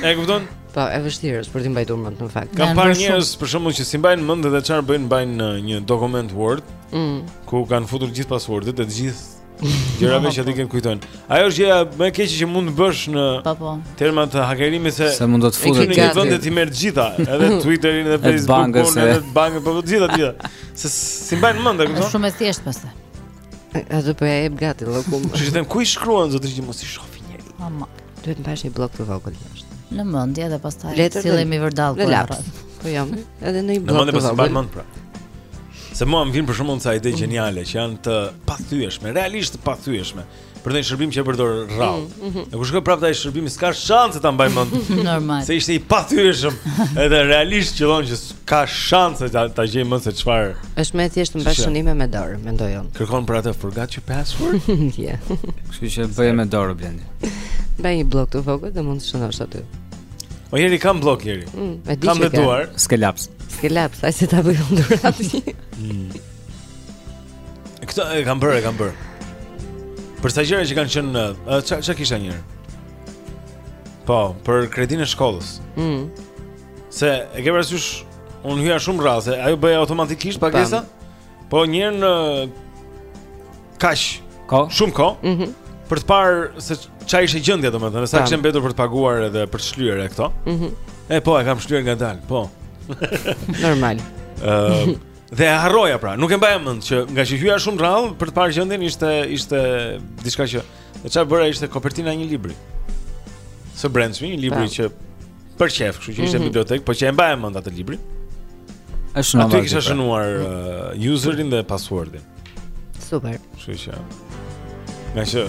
E kupton? Po, e vështirë është për të mbajtur mend në fakt. Kam parë njerëz për shembull që s'i mbajnë mend dhe çfarë bëjnë, mbajnë në uh, një dokument Word, mm. ku kanë futur gjithë passwordet e të gjithë gjërave që t'i po. ke kujtojnë. Ajo është gjëja më e keqe që mund të bësh në po, po. terma të hakerimit se se mund të të futet në një vend e t'i merr gjitha, edhe Twitterin edhe Facebookun, edhe bankën, po të gjitha të gjitha. Se s'i mbajnë mend, e kupton? Është shumë e thjeshtë pastaj. Ia jo po e jep gati llokum. Ju them ku i shkruan zotri që mos i shofi njeri. Mama, duhet të mbash një blok të vogël tash. Në mendje dhe pastaj sillemi vërdall për atë. Po jam, edhe në një blok. Në mendje po s'mban mend pra. Se mua më vijnë për shembull ca ide geniale që janë të pathyeshme, realisht të pathyeshme. për ndonjë shërbim që e përdor rrallë. Mm, mm-hmm. E kur shkoj prapë te ai shërbimi s'ka shanse ta mbaj mend. Normal. Se ishte i pathyeshëm. Edhe realisht qëllon që s'ka shanse ta ta gjej më se çfarë. Është më thjesht të mbash shënime me dorë, mendoj unë. Kërkon për atë forgot your password? Ja. Kështu që bëje me dorë Blendi. Mbaj një blok të vogël dhe mund të shënosh aty. Po Neri kam blok Neri. Mm, e di kam me duar. S'ke laps. S'ke laps, hajde se ta bëj unë dhuratë. Mm. Këtë e kam bërë, e kam bërë. Për sa gjëra që kanë qenë, ç'a ç'a kisha një Po, për kredin e shkollës. Mm. Se e ke parasysh unë hyja shumë rrallë, ajo bëhej automatikisht pagesa. Po një herë në kaq shumë kohë. Mhm. Mm për të parë se ç'a ishte gjendja domethënë, sa kishte mbetur për të paguar edhe për të shlyer e këto. Mhm. Mm e po, e kam shlyer ngadalë, po. Normal. Ëm, uh, Dhe e harroja pra, nuk e mbaja mend që ngaqë hyja shumë rrallë për të parë gjendjen ishte ishte diçka që e çfarë bëra ishte kopertina e një libri. Së brendshmi, një libri pra. që për qejf, kështu që ishte në mhm. bibliotekë, por që e mbaja mend atë librin. Është normal. Aty kisha pra. shënuar uh, userin dhe passwordin. Super. Kështu që. Ngaqë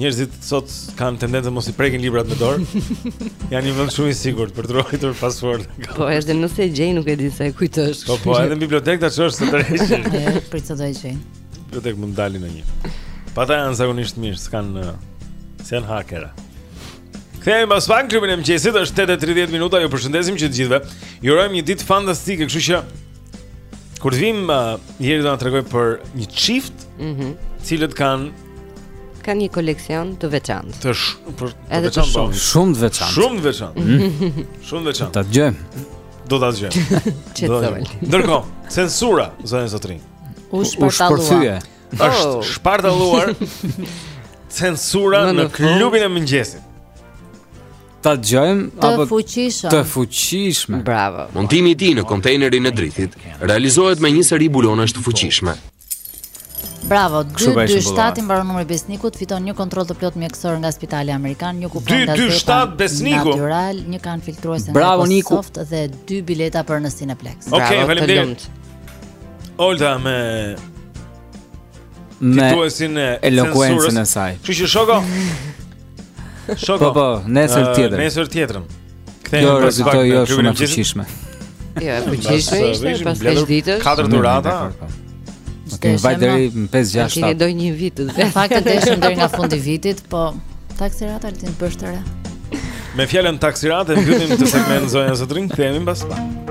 njerëzit sot kanë tendencë mos i prekin librat me dorë. Janë një vend shumë i sigurt për të ruajtur password. Po edhe nëse e gjej nuk e di se e kujt është. Po po, edhe në bibliotekë ta çosh së drejtë. Për çdo të gjej. Bibliotekë mund dalin në një. Po ata janë zakonisht mirë, s'kanë s'kanë hakera. Kthehemi pas pak klubin e mëngjesit, është 8:30 minuta. Ju përshëndesim që të gjithëve. Ju urojmë një ditë fantastike, kështu që Kur të vim, uh, njëri do na tregojë për një çift mm -hmm. Cilët kanë Ka një koleksion të veçantë Të shumë po. Edhe të shumë Shumë të veçantë Shumë të veçantë mhm. Shumë të veçantë Ta dëgjojmë Do ta dëgjojmë Që të zëmë Ndërkohë, censura, zonja zotërinj U shpartallua është oh. shpartalluar Censura në, në klubin e mëngjesit Ta dëgjojmë apo të fuqishëm. Të fuqishme. Bravo. Montimi i tij në kontejnerin e dritit realizohet me një seri bulonash të fuqishme. Bravo, 227 i mbaron numri, Besnikut, fiton një kontroll të plotë mjekësor nga Spitali Amerikan, një kupon nga 227 Besniku. Natural, një kanë filtruese nga Bravo Niku dhe dy bileta për në Cineplex. Okej, okay, faleminderit. Olta me me fituesin e elokuencën e saj. Kështu që shoko Shoko. Po, po, nesër eh, tjetër. Nesër tjetrën. Kthehemi në rezultat jo shumë të fuqishme. Jo, e fuqishme ishte pas kësaj ditës. Katër durata. Okej, vaj deri në 5 6 7. Ne do një vit të zë. Fakt është deri deri nga fundi vitit, po taksirat altin bështëra. Me fjalën taksirat e mbyllim këtë segment zonja zotërinj, kthehemi pas pak.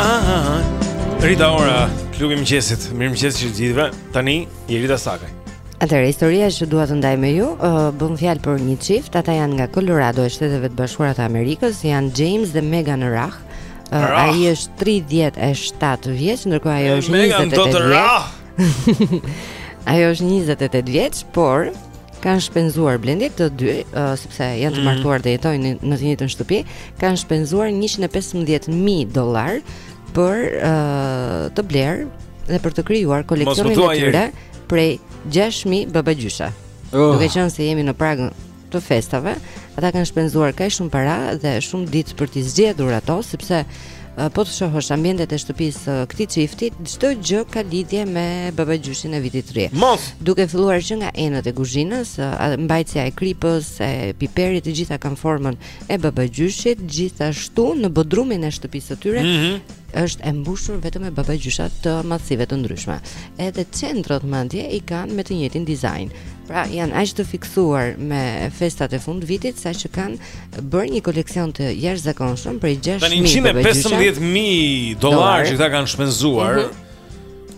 Aha, Rita Ora, klubi i mëngjesit, mirëmëngjes të gjithve, tani, Jerida Sakaj. Atëherë historia që dua të ndaj me ju, uh, bën fjalë për një çift, ata janë nga Colorado, e Shteteve të Bashkuara të Amerikës, janë James dhe Megan Rah. Uh, ai është 37 vjeç, ndërkohë ajo është 28 vjeç. Ajo është 28 vjeç, por kanë shpenzuar bëjnë të dy, uh, sepse janë të mhm. martuar dhe jetojnë në të njëjtën shtëpi, kanë shpenzuar 115000 dollar për uh, të blerë dhe për të krijuar koleksionin e tyre prej 6000 babagjysha. Oh. Duke qenë se jemi në prag të festave, ata kanë shpenzuar kaq shumë para dhe shumë ditë për t'i zgjedhur ato sepse po të shohësh ambientet e shtëpisë së këtij çifti, çdo gjë ka lidhje me babagjyshin e vitit të ri. Duke filluar që nga enët e kuzhinës, mbajtësja e kripës, e piperit, të gjitha kanë formën e babagjyshit, gjithashtu në bodrumin e shtëpisë së tyre mm -hmm. është e mbushur vetëm me babagjysha të madhësive të ndryshme. Edhe centrot madje i kanë me të njëjtin dizajn. Pra janë aq të fiksuar me festat e fundvitit saqë kanë bërë një koleksion të jashtëzakonshëm prej 6000 babagjysha. Janë 115000 dollarë që ata kanë shpenzuar. Mm -hmm.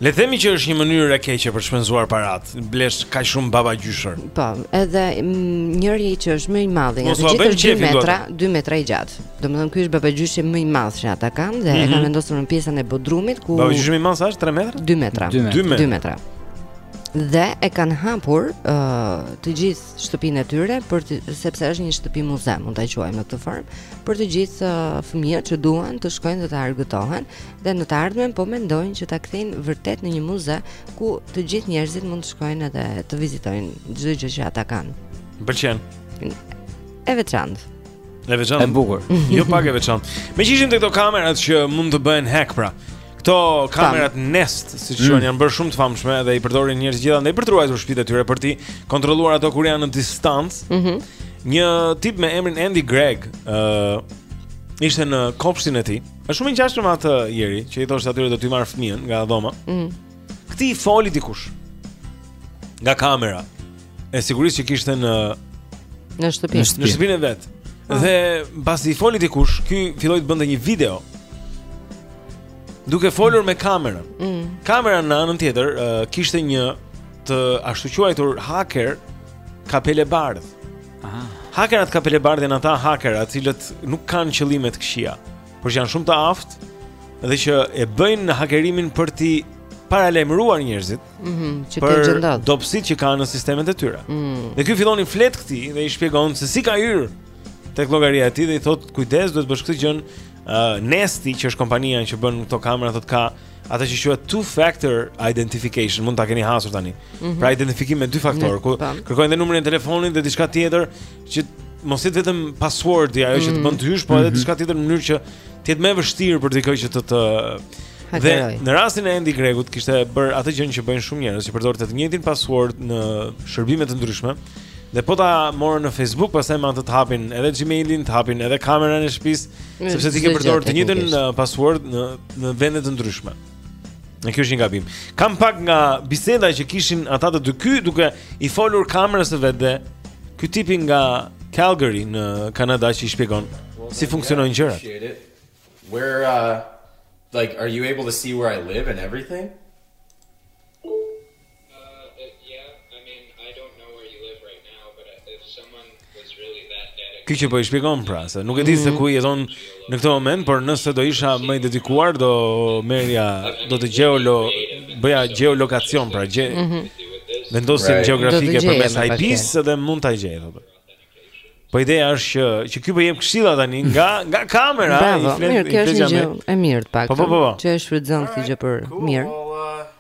Le të themi që është një mënyrë e keqe për të shpenzuar paratë. Blesh kaq shumë babagjyshër. Po, edhe mm, njëri që është më i madh, nga të gjithë është 2 metra, 2 metra i gjatë. Domethënë ky është babagjyshi më i madh që ata kanë dhe mm -hmm. e kanë mhm. vendosur në pjesën e bodrumit ku Babagjyshi më i madh është 3 metra? 2 metra. 2 metra. 2 metra. Dhe e kanë hapur uh, të gjithë shtëpinë e tyre për të, sepse është një shtëpi muze, mund ta quajmë në këtë formë, për të gjithë uh, fëmijët që duan të shkojnë dhe të argëtohen dhe në të ardhmen po mendojnë që ta kthejnë vërtet në një muze ku të gjithë njerëzit mund të shkojnë edhe të vizitojnë çdo gjë që ata kanë. Pëlqen. E veçantë. E veçantë. E bukur. jo pak e veçantë. Meqë ishim te këto kamerat që mund të bëhen hack pra. Këto kamerat Nest, siç quhen, mm. janë bërë shumë të famshme dhe i përdorin njerëz gjithandej për të ruajtur shtëpitë e tyre për t'i kontrolluar ato kur janë në distancë. Mhm. Mm një tip me emrin Andy Gregg, ë uh, ishte në kopshtin e tij. Është shumë i ngjashëm me atë njeri, që i thoshte atyre do t'i marr fëmijën nga dhoma. Mm. Këtij i foli dikush nga kamera e sigurisë që kishte në në shtëpi. Në shtëpinë e vet. Ah. Dhe pasi i foli dikush, ky filloi të bënte një video. Duke folur me kamerën. Mm. Kamera në anën tjetër uh, kishte një të ashtuquajtur hacker kapelebardhë. Hakerat kapelebardhë janë ata hakera, të cilët nuk kanë qëllime të këqija, por që janë shumë të aftë dhe që e bëjnë hakerimin për t'i paralajmëruar njerëzit, ëh, mm -hmm, që të gjendot. Për dobësitë që kanë në sistemet e tyre. Mm -hmm. Dhe ky fillon i flet këtij dhe i shpjegon se si ka hyrë tek llogaria e tij dhe i thotë kujdes, duhet të bësh këtë gjënë. Uh, Nesti që është kompania që bën këto kamera thotë ka atë që quhet two factor identification, mund ta keni hasur tani. Mm -hmm. Pra identifikim me dy faktorë, mhm, po, ku kërkojnë dhe numrin e telefonit dhe diçka tjetër që mos jetë vetëm passwordi ajo mm -hmm. që të mhm. bën të hysh, por edhe mhm. diçka tjetër në mënyrë që të jetë më e vështirë për dikë që të të Dhe në rastin e Andy Gregut kishte bërë atë gjë që bëjnë shumë njerëz që përdorin të njëjtin password në shërbime të ndryshme. Dhe po ta morën në Facebook, pastaj mund të hapin edhe Gmailin, të hapin edhe kamerën e shtëpisë, sepse ti ke përdorur të njëjtin uh, password në në vende të ndryshme. Dhe kjo është një gabim. Kam pak nga biseda që kishin ata të dy ky duke i folur kamerës së vet dhe ky tipi nga Calgary në Kanada që i shpjegon well, si funksionojnë yeah, gjërat. Where uh like are you able to see where I live and everything? Ky që po i shpjegon pra se nuk e di se ku mhm. jeton në këtë moment, por nëse do isha më i dedikuar do merrja do të gjeolo bëja geolokacion pra gje. Mm -hmm. Vendosjen right. gjeografike përmes IP-së dhe mund ta gjej atë. Po ideja është që që ky po jep këshilla tani nga nga kamera Bravo, i flet. Mirë, kjo është një gjë e mirë të paktën. Po, po, po, po. Që e shfrytëzon këtë gjë për mirë. Uh,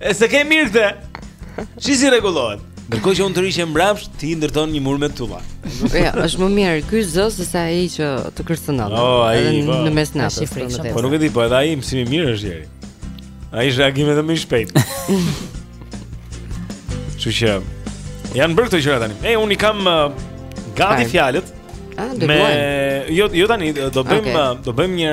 E s'e ke mirë këtë. Shih si rregullohet? Ndërkohë që unë të rri mbrapsht, ti ndërton një mur me tulla. Ja, është më mirë ky zë se sa ai që të kërcënon. Oh, ai po. në mes natës. Po nuk e di, po edhe ai mësimi mirë është ieri. Ai është reagim edhe më i shpejt. Kështu që janë bërë këto gjëra tani. Ej, unë i kam uh, gati fjalët. Ah, me jo jo tani do bëjmë okay. Uh, do bëjmë një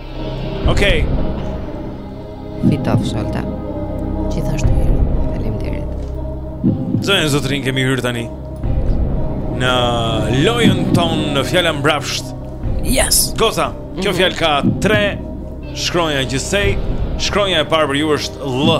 Okej. Okay. Fitofsh shorta. Gjithashtu ju faleminderit. Zonja zotërinj kemi hyrë tani në lojën tonë në fjala mbrapsht. Yes. Gota, kjo mhm. fjalë ka 3 shkronja gjithsej. Shkronja e parë për ju është L.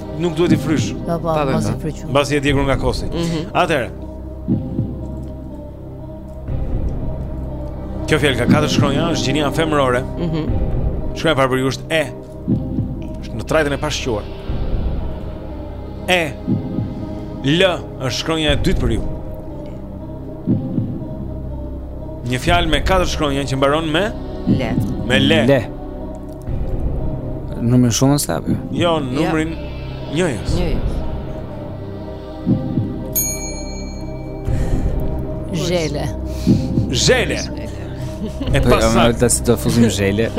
Nuk duhet i frysh. Po, po, mos i frysh. Mbasi e djegur nga kosi. Mm -hmm. Atëherë. Kjo fjalë ka katër shkronja, është gjinia femërore. Mhm. Mm Shkronja e parë për ju është e. Është në trajtën e pashquar. E. L është shkronja e dytë për ju. Një fjalë me katër shkronja që mbaron me L. Me L. L. Numrin shumës apo? Jo, numrin njëjës. Ja. Një. Zhele. Zhele. E pasaktë. Po, do të fusim zhele.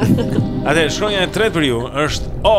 Atëherë shkronja e tretë për ju është O.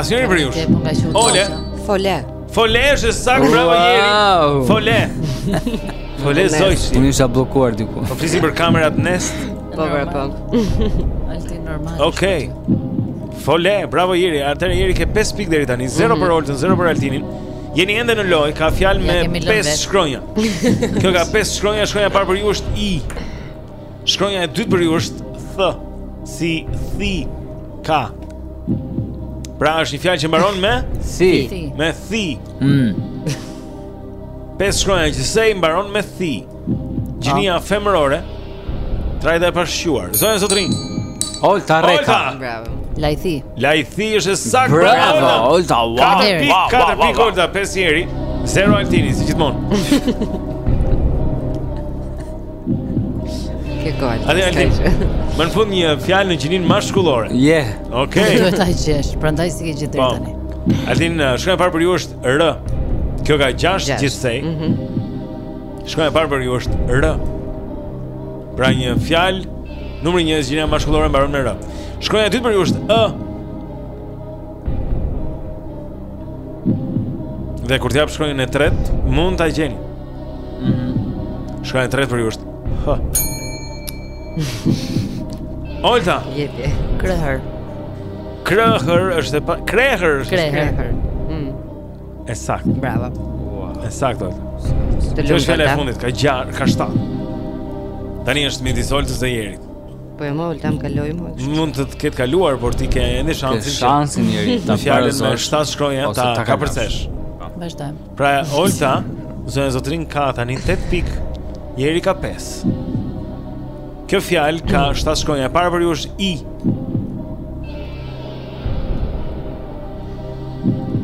Asnjëri për ju. Fole. Fole. Fole është e saktë wow. bravo Jeri. Fole. Fole zogjsh. Unë isha bllokuar diku. Po flisim për kamerat Nest. Po bra po. Alti normal. Okej. Okay. Fole, bravo Jeri. Atëherë Jeri ke 5 pikë deri tani. 0 mhm. për Oltën, 0 për Altinin. Jeni ende në lojë, ka fjalë me 5 shkronja. Kjo ka 5 shkronja, shkronja e parë për ju është i. Shkronja e dytë për ju është th, si, thi, ka. Pra është një fjalë që mbaron me si, me thi. Mm. Pesë shkronja gjithsej mbaron me thi. Gjinia ah. femërore. Trajta e pashquar. Zonja zotërinj. Olta Reka. Bravo. Lajthi. Lajthi është e saktë. Bravo, Olta. Wow. 4 pikë, 4 pikë Olta, 5 Jeri. Zero Altini, si gjithmonë. Ke gol. Ale Altin. Më në fund një fjalë në gjininë mashkullore. Je. Yeah. Okej. Okay. Duhet ta gjesh, prandaj s'i ke gjetë po. tani. Altin, uh, shkronja e parë për ju është R. Kjo ka 6 gjithsej. Mhm. Mm shkronja e parë për ju është R. Pra një fjalë numri njëjës gjinia mashkullore mbaron me R. Shkronja e dytë për ju është Ë. Dhe kur t'jap shkronjën e tretë, mund ta gjeni. Mm -hmm. Shkronja e tretë për ju është. H. Olta. Jepi. Krehër. Krehër është pa krehër. Krehër. Mm. E saktë. Bravo. Wow. E saktë Olta. Të lumtë. Kjo është e fundit, ka gjashtë, ka shtatë. Tani është midis Oltës dhe Jerit. Po e Olta m'kaloi më. Mund të të ketë kaluar, por ti ke ende shansin. Ke shansin Jeri te fjala me shtatë shkronja ta kapërcesh. Po. Vazhdojmë. Pra Olta, zonja zotërinj ka tani 8 pikë. Jeri ka 5. Kjo fjalë ka 7 shkronja. E para për ju është i.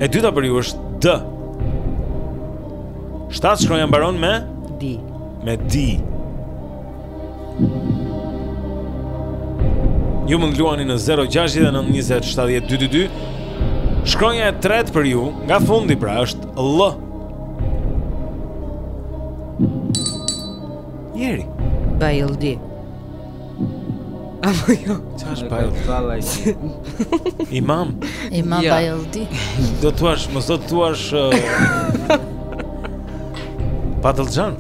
E dyta për ju është d. 7 shkronja mbaron me di. Me di. Ju mund të luani në 0692070222. Shkronja e tretë për ju, nga fundi pra, është Ll. Jeri. Bajlldi. Apo jo. Çfarë është Bajlldi? Fallaj. Imam. Imam ja. Bajlldi. Do të thuash, mos do të thuash. Uh, Patëllxhan.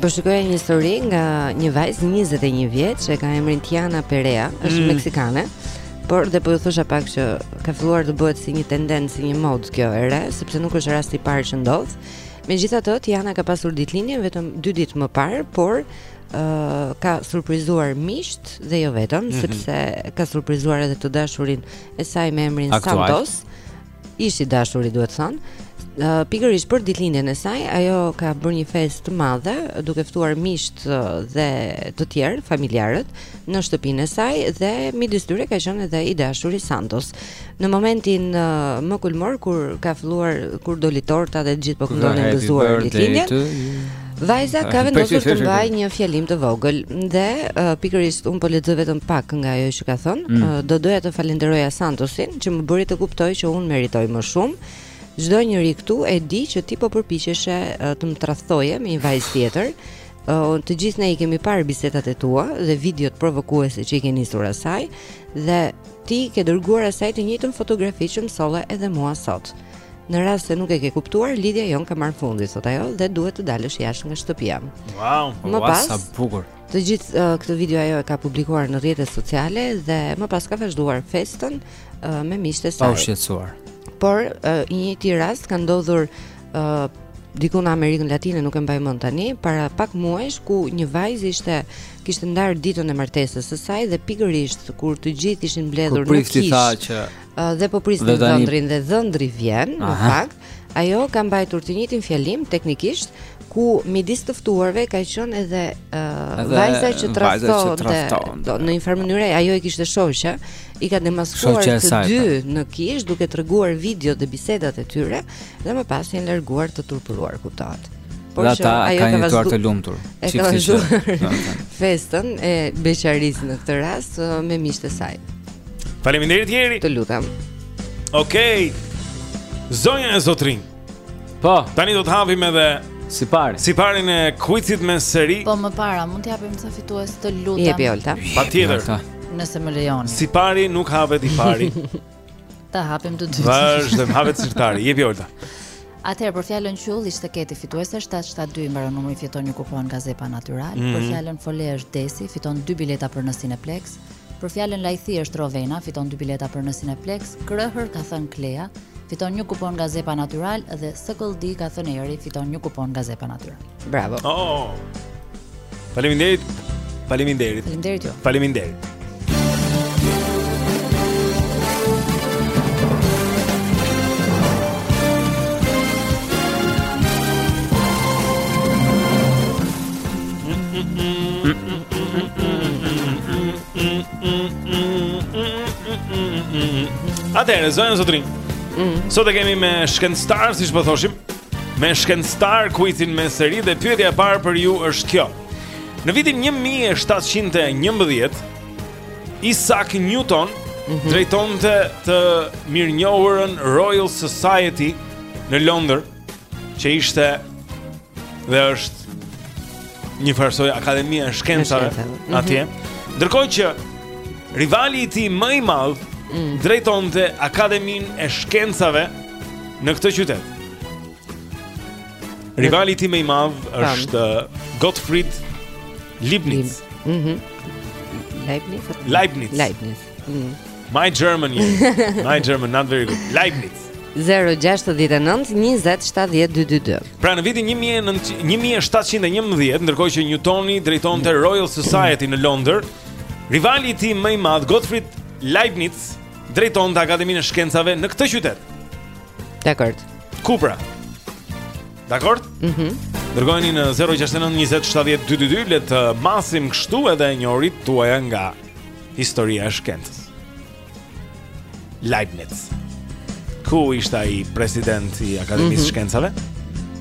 Po shikoja një histori nga një vajzë 21 vjeç, e ka emrin Tiana Perea, është mm. meksikane. Por dhe po ju thosha pak që ka filluar të bëhet si një tendencë, si një modë kjo e re, sepse nuk është rasti i parë që ndodh. Megjithatë, Tiana ka pasur ditëlindjen vetëm 2 ditë më parë, por Uh, ka surprizuar miqtë dhe jo vetëm mm -hmm. sepse ka surprizuar edhe të dashurin e saj me emrin Santos Ish i dashuri duhet thënë. Uh, pikërisht për ditëlindjen e saj, ajo ka bërë një festë të madhe, duke ftuar miqtë dhe të tjerë familjarët në shtëpinë e saj dhe midis tyre ka qenë edhe i dashuri Santos. Në momentin uh, më kulmor kur ka filluar kur doli torta dhe të gjithë po këndonin gëzuar ditëlindjen. Vajza ka vendosur të mbajë një fjalim të vogël dhe uh, pikërisht unë po lexoj vetëm pak nga ajo që ka thënë. Mm. Uh, do doja të falenderoja Santosin që më bëri të kuptoj që unë meritoj më shumë. Çdo njeri këtu e di që ti po përpiqeshe uh, të më tradhtoje me një vajzë tjetër. Uh, të gjithë ne i kemi parë bisedat e tua dhe videot provokuese që i ke nisur asaj dhe ti ke dërguar asaj të njëjtën fotografi që më solle edhe mua sot. Në rast se nuk e ke kuptuar, lidhja jonë ka marrë fund, i thotë ajo, dhe duhet të dalësh jashtë nga shtëpia. Wow, më pas sa bukur. Të gjithë uh, këtë video ajo e ka publikuar në rrjetet sociale dhe më pas ka vazhduar festën uh, me miqtë e saj. Pa u shqetësuar. Por uh, i njëjti rast ka ndodhur uh, diku në Amerikën Latine, nuk e mbaj mend tani, para pak muajsh ku një vajzë ishte kishte ndarë ditën e martesës së saj dhe pikërisht kur të gjithë ishin mbledhur në kishë. Kur prifti tha që Dhe po prisnin dhëndrin dhe dhëndri vjen, në fakt, ajo ka mbajtur të njëtin fjalim teknikisht, ku midis të ftuarve ka qenë edhe uh, vajza që tradhtonte në një farë mënyre ajo e kishte shoqe i ka demaskuar të dy në kishë duke treguar videot dhe bisedat e tyre dhe më pas janë larguar të turpëruar, kuptohet. Por që ajo ka vazhduar të lumtur. E ka vazhduar festën e beqarisë në këtë rast uh, me miqtë e saj. Faleminderit Jeri. Të lutem. Okej. Okay. Zonja e zotërinj. Po, tani do të hapim edhe siparin. Siparin e quizit me seri. Po më para, mund të japim ca fitues të lutem. Jepi Olta. Patjetër. Nëse më lejon. Sipari nuk hapet i pari. Ta hapim të dy. Vazhdim, hapet sipari, jepi Olta. Atëherë për fjalën qull ishte Keti fituese 772 i mbaron numri fiton një kupon nga Zepa Natural. Mm -hmm. Për fjalën fole është Desi fiton dy bileta për në Cineplex. Për fjalën lajthi është Rovena fiton dy bileta për në Cineplex. Krëhër ka thënë Klea fiton një kupon nga Zepa Natural dhe Sëkëlldi ka thënë Eri fiton një kupon nga Zepa Natural. Bravo. Oh. Faleminderit. Faleminderit. Faleminderit ju. Faleminderit. Atëherë, zonja zotërinj. Mm. Sot e kemi me shkencëtarë, siç po thoshim. Me shkencëtarë kuizin me seri dhe pyetja e parë për ju është kjo. Në vitin 1711 Isaac Newton mm -hmm. drejtonte të mirënjohurën Royal Society në Londër, që ishte dhe është njëfarësoj akademia e shkencave mm -hmm. atje. Ndërkohë që rivali i tij më i madh mm. drejtonte Akademinë e Shkencave në këtë qytet. Rivali i tij më i madh është Gottfried Leibniz. Mhm. Leibniz. Leibniz. Leibniz. Mhm. My German, my German not very good. Leibniz. 069 20 70 222 Pra në vitin 1711, ndërkohë që Newtoni drejtonte Royal Society në Londër, rivali i tij më i madh, Gottfried Leibniz, drejtonte Akademinë e Shkencave në këtë qytet. Dakord. Ku pra? Dakor? Mhm. Mm Dërgojeni në 069 20 70 222 le të masim kështu edhe njohuritë tuaja nga historia e shkencës. Leibniz. Ku ishte ai president i Akademisë mm -hmm. Shkencave?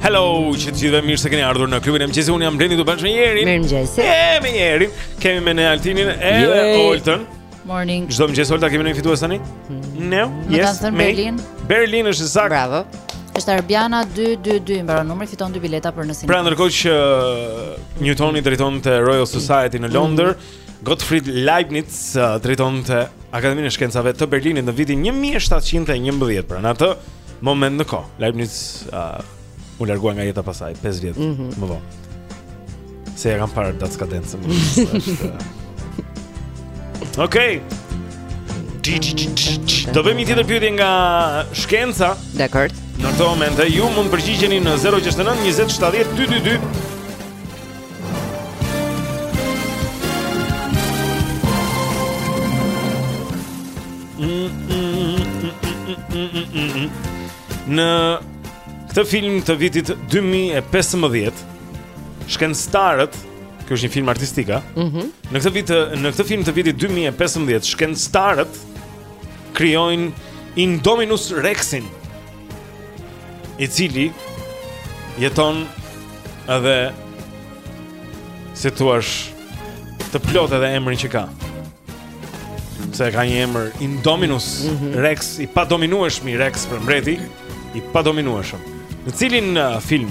Hello, ju të gjithëve mirë se keni ardhur në klubin e mëngjesit Unë jam Blendi, së bashku me Erin Mirëmëngjes Edhe me Erin Kemi me ne Altinin edhe Oltën Morning Çdo mëngjes Olta kemi një fitues tani? Mm. No, yes, me Berlin Berlin e saktë Bravo është Arbiana 222 mbaron numri fiton dy bileta për në kinema. Pra ndërkohë që uh, Newtoni drejtonte Royal Society në Londër, mm Gottfried Leibniz uh, drejtonte Akademinë e Shkencave të Berlinit në vitin 1711, pra në atë moment në kohë. Leibniz uh, u largua nga jeta pasaj 5 vjet mm -hmm. më vonë. Se ia kam parë datëskadencën. Okej. Do bëjmë një tjetër pyetje nga shkenca. Dakord. Në këtë moment ju mund të përgjigjeni në 069 20 70 222. Në këtë film të vitit 2015, shkencëtarët, kjo është një film artistik, a? Mm -hmm. Në këtë vit, në këtë film të vitit 2015, shkencëtarët krijojnë Indominus Rexin. i cili jeton edhe si të thuash të plotë edhe emrin që ka. Se ka një emër Indominus mm -hmm. Rex i padominueshmi Rex për mbreti i padominueshëm. Në cilin uh, film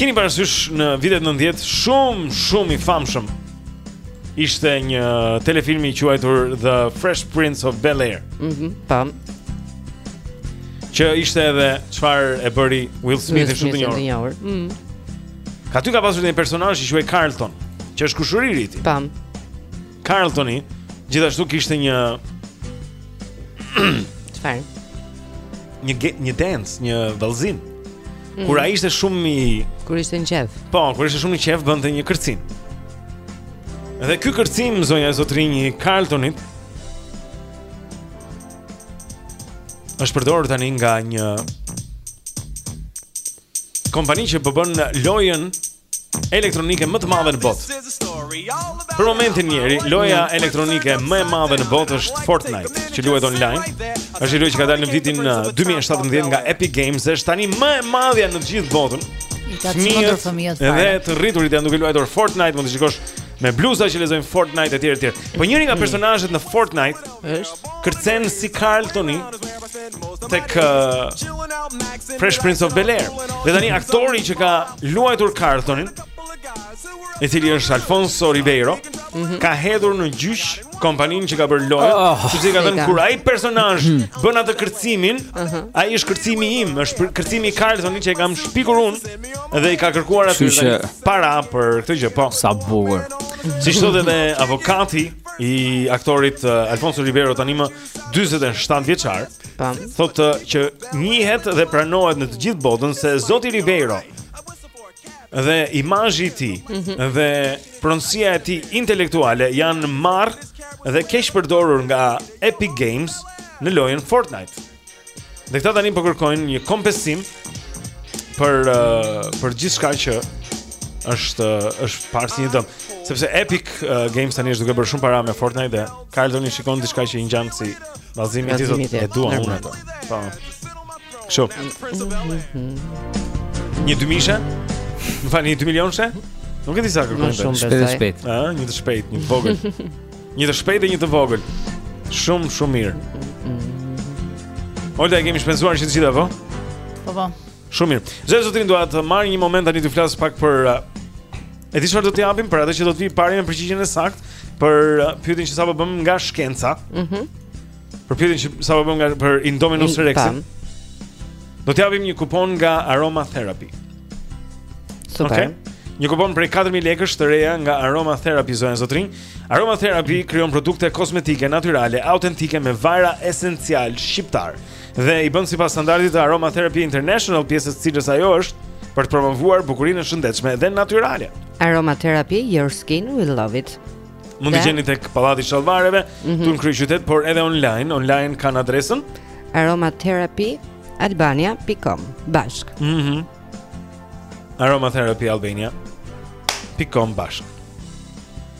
Keni parasysh në vitet 90 shumë shumë i famshëm ishte një telefilm i quajtur The Fresh Prince of Bel-Air. Mhm. Tam. Që ishte edhe çfarë e bëri Will Smithin shumë të njohur. Mhm. Aty ka pasur një personazh i quajtur Carlton, që është kushëriri i tij. Tam. Carltoni gjithashtu kishte një çfarë? Një ge, një dance, një vallzim. Mm. Kur ai ishte shumë i kur ishte në qef. Po, kur ishte shumë në qef bënte një kërcim. Dhe ky kërcim zonja e zotërinj i Carltonit është përdorur tani nga një kompani që po bën lojën elektronike më të madhe në botë. Për momentin njeri, loja elektronike më e madhe në botë është Fortnite, që luhet online. Është një lojë që ka dalë në vitin 2017 uh, nga Epic Games, është tani më e madhja në gjithë botën. Fëmijët dhe të rriturit janë duke luajtur Fortnite, mund të shikosh Me bluza që lexojnë Fortnite e tjera e tjera Po njëri nga mm. personazhet në Fortnite është Kërcen si Carltoni tek uh, Fresh Prince of Bel-Air Dhe tani aktori që ka luajtur Carltonin i cili është Alfonso Ribeiro mm -hmm. Ka hedhur në gjyq kompaninë që ka bërë lojën oh, se i ka thënë kur ai personazh mm -hmm. bën atë kërcimin uh -huh. Ai është kërcimi im është kërcimi i Carltonit që e kam shpikur unë Dhe i ka kërkuar atij që... para për këtë gjë, po. Sa bukur. Siç thotë edhe avokati i aktorit uh, Alfonso Ribeiro tanimë 47 vjeçar, thotë uh, që njihet dhe pranohet në të gjithë botën se Zoti Ribeiro dhe imazhi i tij mm -hmm. dhe pronësia e tij intelektuale janë marrë dhe keqpërdorur nga Epic Games në lojën Fortnite. Dhe këta tani po kërkojnë një kompensim për uh, për gjithçka që është është parë si një dëm, sepse Epic uh, Games tani është duke bërë shumë para me Fortnite dhe Carltoni shikon diçka që i ngjan si vallëzimi i tij e dua unë ato. Po. Kështu. Një dymishe? Më falni, 2 milionëshe? Nuk e di sa kërkojnë. Shumë shpejt. Ëh, një të shpejt, një të vogël. Një të shpejtë dhe një të vogël. Shumë shumë mirë. Olta e kemi shpenzuar që të gjitha, po? Po po. Shumë mirë. Zonja zotërinj dua të marr një moment tani t'ju flas pak për uh, e di çfarë do të japim për atë që do të vijë i pari me përgjigjen e saktë për uh, pyetjen që sapo bëmë nga shkenca. Mhm. Mm Për pyetjen që sapo bëmë nga për Indominus Rex. Do të japim një kupon nga Aroma Therapy. Super. Okay. Një kupon prej 4000 lekësh të reja nga Aroma Therapy zonja zotërinj. Aroma Therapy krijon produkte kozmetike natyrale, autentike me vajra esencialë shqiptarë dhe i bën sipas standardit të Aroma Therapy International, pjesë e së cilës ajo është për të promovuar bukurinë e shëndetshme dhe natyrale. Aroma Therapy Your Skin Will Love It. Mund ta gjeni tek Pallati i Shallvareve, mm -hmm. këtu në kryeqytet, por edhe online, online kanë adresën aromatherapyalbania.com. Bashk. Mhm. Mm aromatherapyalbania.com bashk.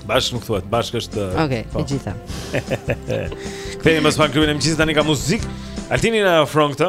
Bashk nuk thuhet, bashk është Okej, okay, po. e gjitha. Kthehemi pas pak në klubin e mëngjesit tani ka muzikë. Altini na ofron këtë.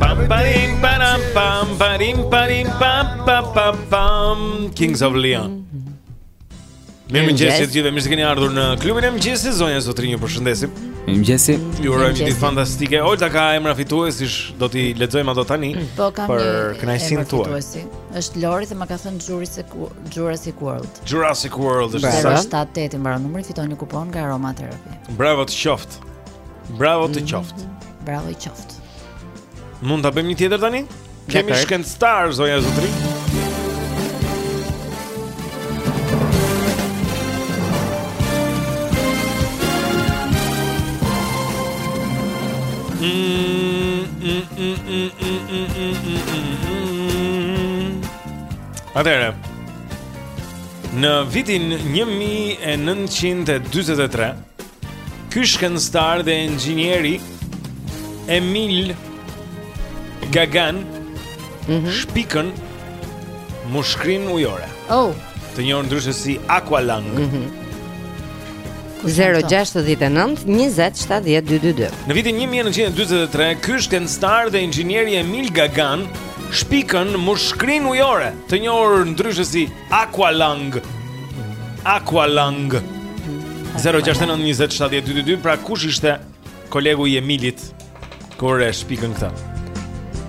Pam parim param pam parim parim pam pam pam pam Kings of Leon. Mirëmëngjesi të gjithëve, mirë se keni ardhur në klubin e mëngjesit, zonja zotërinj ju përshëndesim Mirëmëngjesi Ju urojmë një ditë fantastike, Olta ka emra fituesish, do t'i lexojmë ato tani Po kam për kënaqësinë tuaj është Lori dhe më ka thënë Jurassic, Jurassic World Jurassic World është Bravo 7-8 i mbaron numri, fiton një kupon nga Aroma Therapy Bravo të qoftë Bravo të qoftë. Mm, bravo i qoftë. Mund ta bëjmë një tjetër tani? Kemi shkencëtar zonja zotërinj. Atëherë. Në vitin 1943 Ky shkencëtar dhe inxhinieri Emil Gagnan mm -hmm. shpikën mushkërinë ujore. Oh. Të njohur ndryshe si aqualung. Mm -hmm. 069 20 70 222. Në vitin 1943, ky shkencëtar dhe inxhinieri Emil Gagnan shpikën mushkërinë ujore, të njohur ndryshe si Aqualung. Aqualung. 0692070222 pra kush ishte kolegu i Emilit kur e shpikën këtë.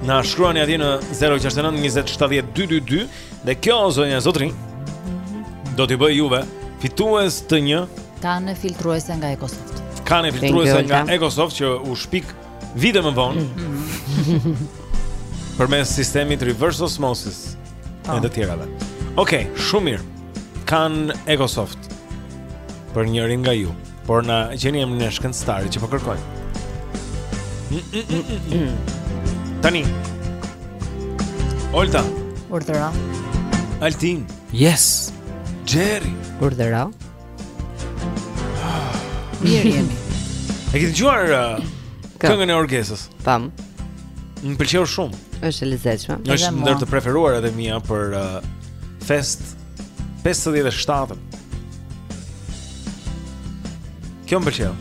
Na shkruani aty në 0692070222 dhe kjo zonja zotërinj do t'ju bëjë juve fitues të një kane filtruese nga Ecosoft. Kanë filtruese nga Ecosoft që u shpik Vite më vonë mhm. Përmes sistemit reverse osmosis oh. E të tjera dhe Okej, okay, shumë mirë Kanë Ecosoft Për njërin nga ju Por na gjeni emrin e shkencëtarit që po kërkojnë Tani Olta Urdhëro Altin Yes Xheri Urdhëro Mirë jemi. E ke dëgjuar uh, këngën e Orgesës? Pam. Më pëlqeu shumë. Është e lezetshme. Është ndër të preferuarat e mia për uh, Fest 57. Kjo më pëlqeu.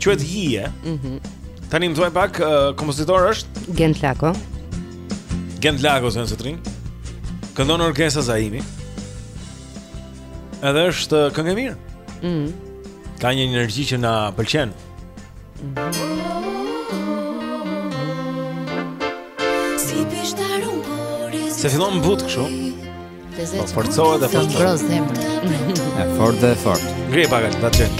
Quhet Hije. Mhm. Mm Tani më thuaj pak, uh, kompozitor është Gent Lako. Gent Lako. Se në trin. Këndon Orgesa Zaimi. Edhe është uh, këngë e mirë. Mhm. Ka një energji që na pëlqen. Si pishtarun por e Se fillon butë kështu. Po forcohet dhe forcohet. Gros zemër. E fort dhe e fort. Ngri pak atë, ta çel.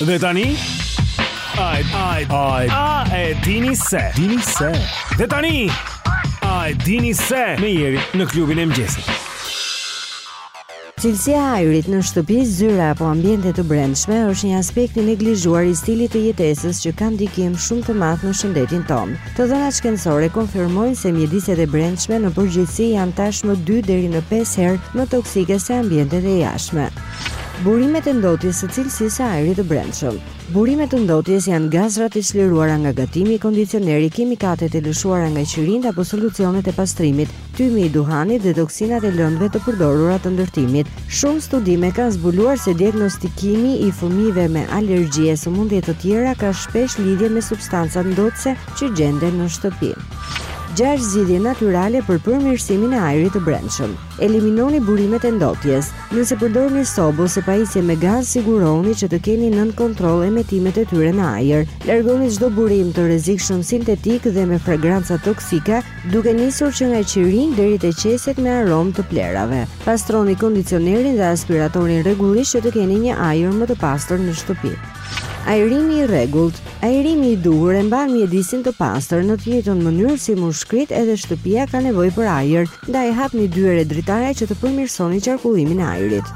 Dhe tani Aj aj aj a e dini se dini se Dhe tani A e dini se me Jerin në klubin e mëngjesit Cilësia e ajrit në shtëpi, zyra apo ambiente të brendshme është një aspekt i neglizhuar i stilit të jetesës që ka ndikim shumë të madh në shëndetin tonë. Të dhënat shkencore konfirmojnë se mjediset e brendshme në përgjithësi janë tashmë 2 deri në 5 herë më toksike se ambientet e jashtme. Burimet e ndotjes së cilësisë së ajrit të brendshëm. Burimet e ndotjes janë gazrat e çliruara nga gatimi, kondicioneri, kimikatet e lëshuara nga qirinjtë apo solucionet e pastrimit, tymi i duhanit dhe toksinat e lëndëve të përdorura të ndërtimit. Shumë studime kanë zbuluar se diagnostikimi i fëmijëve me alergji e sëmundje të tjera ka shpesh lidhje me substancat ndotëse që gjenden në shtëpi. 6 zgjidhje natyrale për përmirësimin e ajrit të brendshëm. Eliminoni burimet e ndotjes. Nëse përdorni sobë ose pajisje me gaz, sigurohuni që të keni nën kontroll emetimet e tyre në ajër. Largoni çdo burim të rrezikshëm sintetik dhe me fragranca toksike, Duke nisur që nga qirinjtë deri te qeset me aromë të plehrave, pastroni kondicionerin dhe aspiratorin rregullisht që të keni një ajër më të pastër në shtëpi. Ajrimi i rregullt, ajrimi i duhur e mban mjedisin të pastër në të njëjtën mënyrë si mushkëritë edhe shtëpia ka nevojë për ajër, ndaj hapni dyer e dritare që të përmirësoni qarkullimin e ajrit.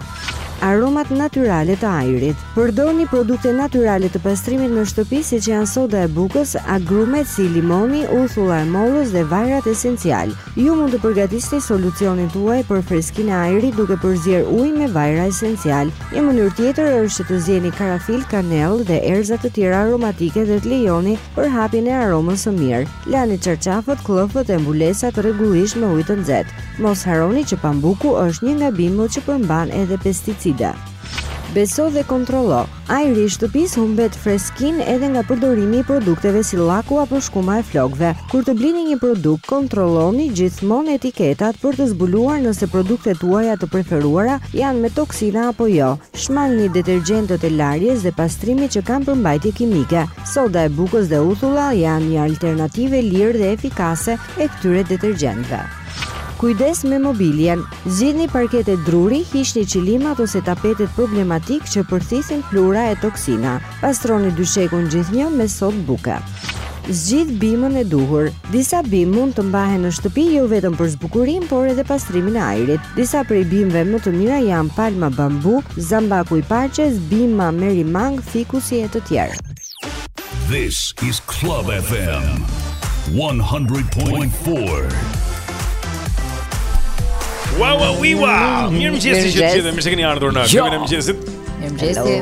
Aromat natyrale të ajrit. Përdorni produkte natyrale të pastrimit në shtëpi siç janë soda e bukës, agrumet si limoni, uthulla e mollës dhe vajrat esencialë. Ju mund të përgatisni solucionin tuaj për freskinë e ajrit duke përzier ujë me vajra esencialë. Një mënyrë tjetër është që të zieni karafil, kanellë dhe erëza të tjera aromatike dhe të lejoni për hapjen e aromës së mirë. Lani çarçafët, këllëfët e mbulesat rregullisht me ujë të nxehtë. Mos harroni që pambuku është një nga bimët që përmban edhe pesticida. Beso dhe kontrollo. Ajri i shtëpisë humbet freskinë edhe nga përdorimi i produkteve si llaku apo shkuma e flokëve. Kur të blini një produkt, kontrolloni gjithmonë etiketat për të zbuluar nëse produktet tuaja të preferuara janë me toksina apo jo. Shmangni detergjentët e larjes dhe pastrimit që kanë përmbajtje kimike. Soda e bukës dhe uthulla janë një alternativë e lirë dhe efikase e këtyre detergjentëve. Kujdes me mobiljen. Zgjidhni parkete druri, hiqni qilimat ose tapetet problematikë që përthisin pluhura e toksina. Pastroni dyshekun gjithnjë me sodë buke. Zgjidh bimën e duhur. Disa bimë mund të mbahen në shtëpi jo vetëm për zbukurim, por edhe pastrimin e ajrit. Disa prej bimëve më të mira janë palma bambu, zambaku i paqes, bima merimangë, fikusi e të tjerë. This is Club FM 100.4. Wow, wow, wow, wow. Mirëmëngjesi të gjithë, mirë se keni ardhur në klubin e mëngjesit. Mirëmëngjesi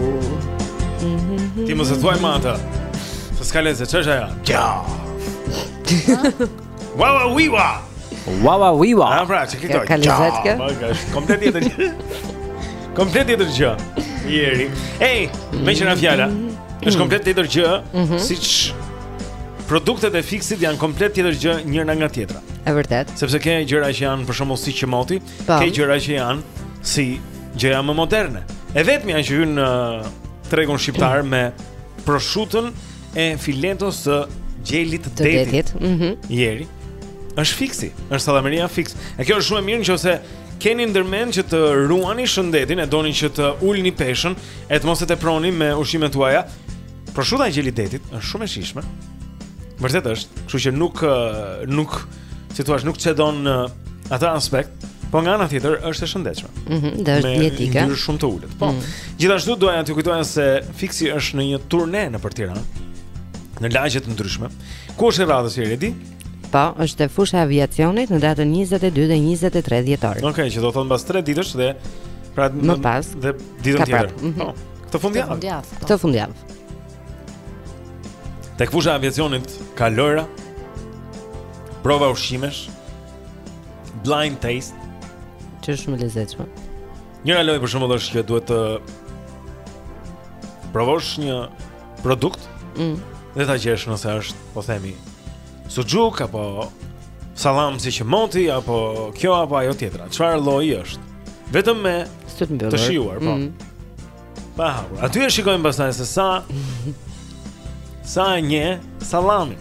Ti mos e thuaj më atë Se s'ka lezet, ç'është ajo? Kja Wawa wiwa Wawa wiwa A pra, që këtoj Ka lezet kjo? Komplet tjetër gjë Komplet tjetër gjë Jeri Ej, meqë ra fjala është mm. komplet tjetër gjë mhm. Siç produktet e fiksit janë komplet tjetër gjë njëra nga tjetra. E vërtetë. Sepse ke gjëra që janë për shembull si qëmoti, Po. Ke gjëra që janë si gjëra më moderne. E vetmja që hyn në tregun shqiptar me proshutën e filetos së gjelit të detit. Mhm. Mm Jeri. Është fiksi, është sallameria fiks. E kjo është shumë e mirë nëse keni ndërmend që të ruani shëndetin, e doni që të ulni peshën, e të mos e teproni me ushqimet tuaja. Proshuta e gjelit detit është shumë e shijshme. Vërtet është, kështu që nuk nuk si thua, nuk cedon në atë aspekt, po nga ana tjetër është e shëndetshme. Mhm, mm dhe është dietike. Me yndyrë shumë të ulët. Po. Mm -hmm. Gjithashtu doja t'ju kujtoja se Fiksi është në një turne nëpër Tiranë, në lagje të ndryshme. Ku është radha, Redi? Po, është fusha e aviacionit në datën 22 dhe 23 dhjetor. Okej, okay, që do të thotë mbas 3 ditësh dhe pra më pas dhe ditën tjetër. Mm -hmm. Po. Këtë fundjavë. Këtë fundjavë. Po. Tek fusha e aviacionit ka lojra, prova ushqimesh, blind taste, që është shumë e lezetshme. Njëra lojë për shembull është që duhet të provosh një produkt, mm. dhe ta gjesh nëse është, po themi, suxhuk apo sallam si qëmoti apo kjo apo ajo tjetra. Çfarë lloji është? Vetëm me të shijuar, po. Mm. Pa hapur. Aty e shikojmë pastaj se sa sa është një sallami.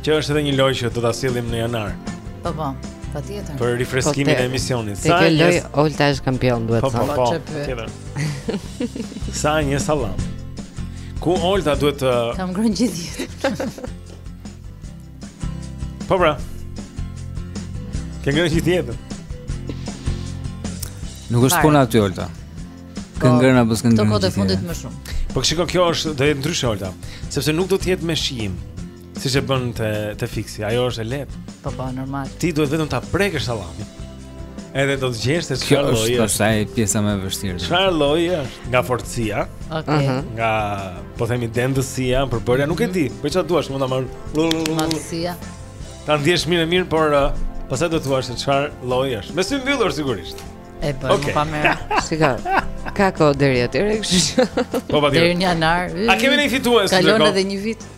Që është edhe një lojë që do ta sjellim në janar. Po po. Patjetër. Për rifreskimin po e emisionit. Te kjo lojë Olta është kampion duhet të thotë. Po po. po sa është një sallam. Ku Olta duhet të Kam ngrënë gjithë. Po pra. Ke ngrënë gjë tjetër. Nuk është puna aty Olta. Po, ke ngrënë apo s'ke ngrënë. Këto kohët e fundit më shumë. Po shiko kjo është do jetë ndryshe Olta, sepse nuk do të jetë me shijim. Siç e bën te te fiksi, ajo është e lehtë. Po po, normal. Ti duhet vetëm ta prekësh sallamin. Edhe do të gjesh se çfarë lloj është. Kjo është ajo pjesa më e vështirë. Çfarë lloj është? Nga fortësia. Okej. Okay. Uh -huh. Nga po themi dendësia, përbërja, nuk e di. Po çfarë duash, mund ta marr. Madhësia. Ta ndjesh mirë mirë, por uh, pastaj do të thuash se çfarë lloj është. Me sy mbyllur sigurisht. E po, okay. pa më. Shiko. Ka kohë deri atëherë, kështu që. Po patjetër. Deri në janar. A kemi ne fitues? Kalon edhe një vit.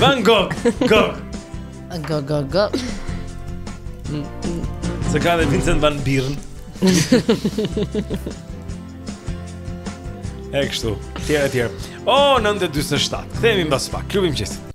Van Gogh. Gogh. Gogh Gogh Gogh. Se ka dhe Vincent Van Birn. E kështu, tjera e tjera O, oh, 9.27, themi mba së pak, klubin qesim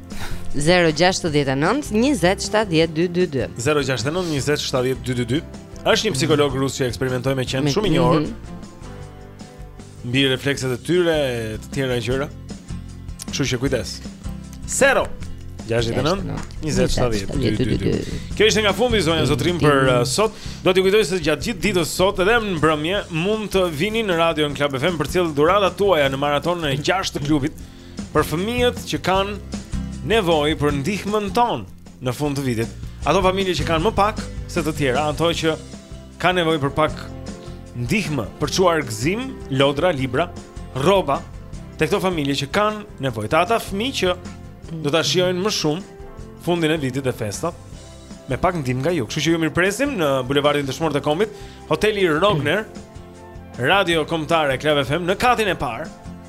0-6-19-27-12-2 0-6-19-27-12-2 është një psikolog rus që eksperimentoi me qentë shumë i njohur mm -hmm. Mbi reflekset e tyre e të tjera gjëra Kështu që kujdes 0 Kjo ishte kënga e fundit zonja e zotërinj për uh, sot Do t'ju kujtoj se gjatë gjithë ditës sot edhe në mbrëmje Mund të vini në radio në Klab FM Për të sjellë dhuratat tuaja në maratonën e gjashtë të klubit për fëmijët që kanë nevojë për ndihmën tonë në fund të vitit. Ato familje që kanë më pak se të tjera, ato që kanë nevojë për pak ndihmë për të çuar gëzim, lodra, libra, rroba, tek këto familje që kanë nevojë. Te ata fëmijë që do ta shijojnë më shumë fundin e vitit dhe festat me pak ndihmë nga ju. Kështu që ju mirëpresim në bulevardin Dëshmorët e Kombit, hoteli Rogner, Radio Kombëtare Club FM në katin e parë.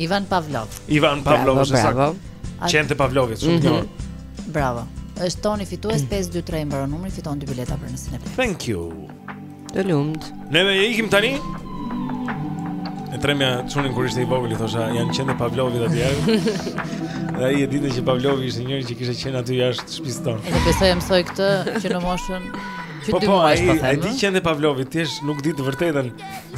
Ivan Pavlov. Ivan Pavlov është saktë. Qentë e Pavlovit, shumë mm -hmm. Bravo. Është Toni fitues 523 mbaron numri, fiton dy bileta për nesër. Thank you. Të lumtë. Ne ne ikim tani. E trembja çunin kur ishte i vogël i thosha janë qentë e Pavlovit aty. Dhe ai e dinte që Pavlovi ishte një njeri që kishte qen aty jashtë shtëpisë tonë. Edhe besoj e mësoi këtë që në moshën Po po, ai ai di qentë e Pavlovit, thjesht nuk di të vërtetën.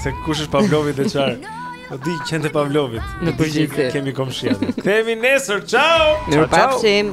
Se kush është Pavlovi dhe çfarë? Po di qentë e Pavlovit. Në përgjithësi kemi komshi aty. Kthehemi nesër. Ciao. Ciao. Pafshim.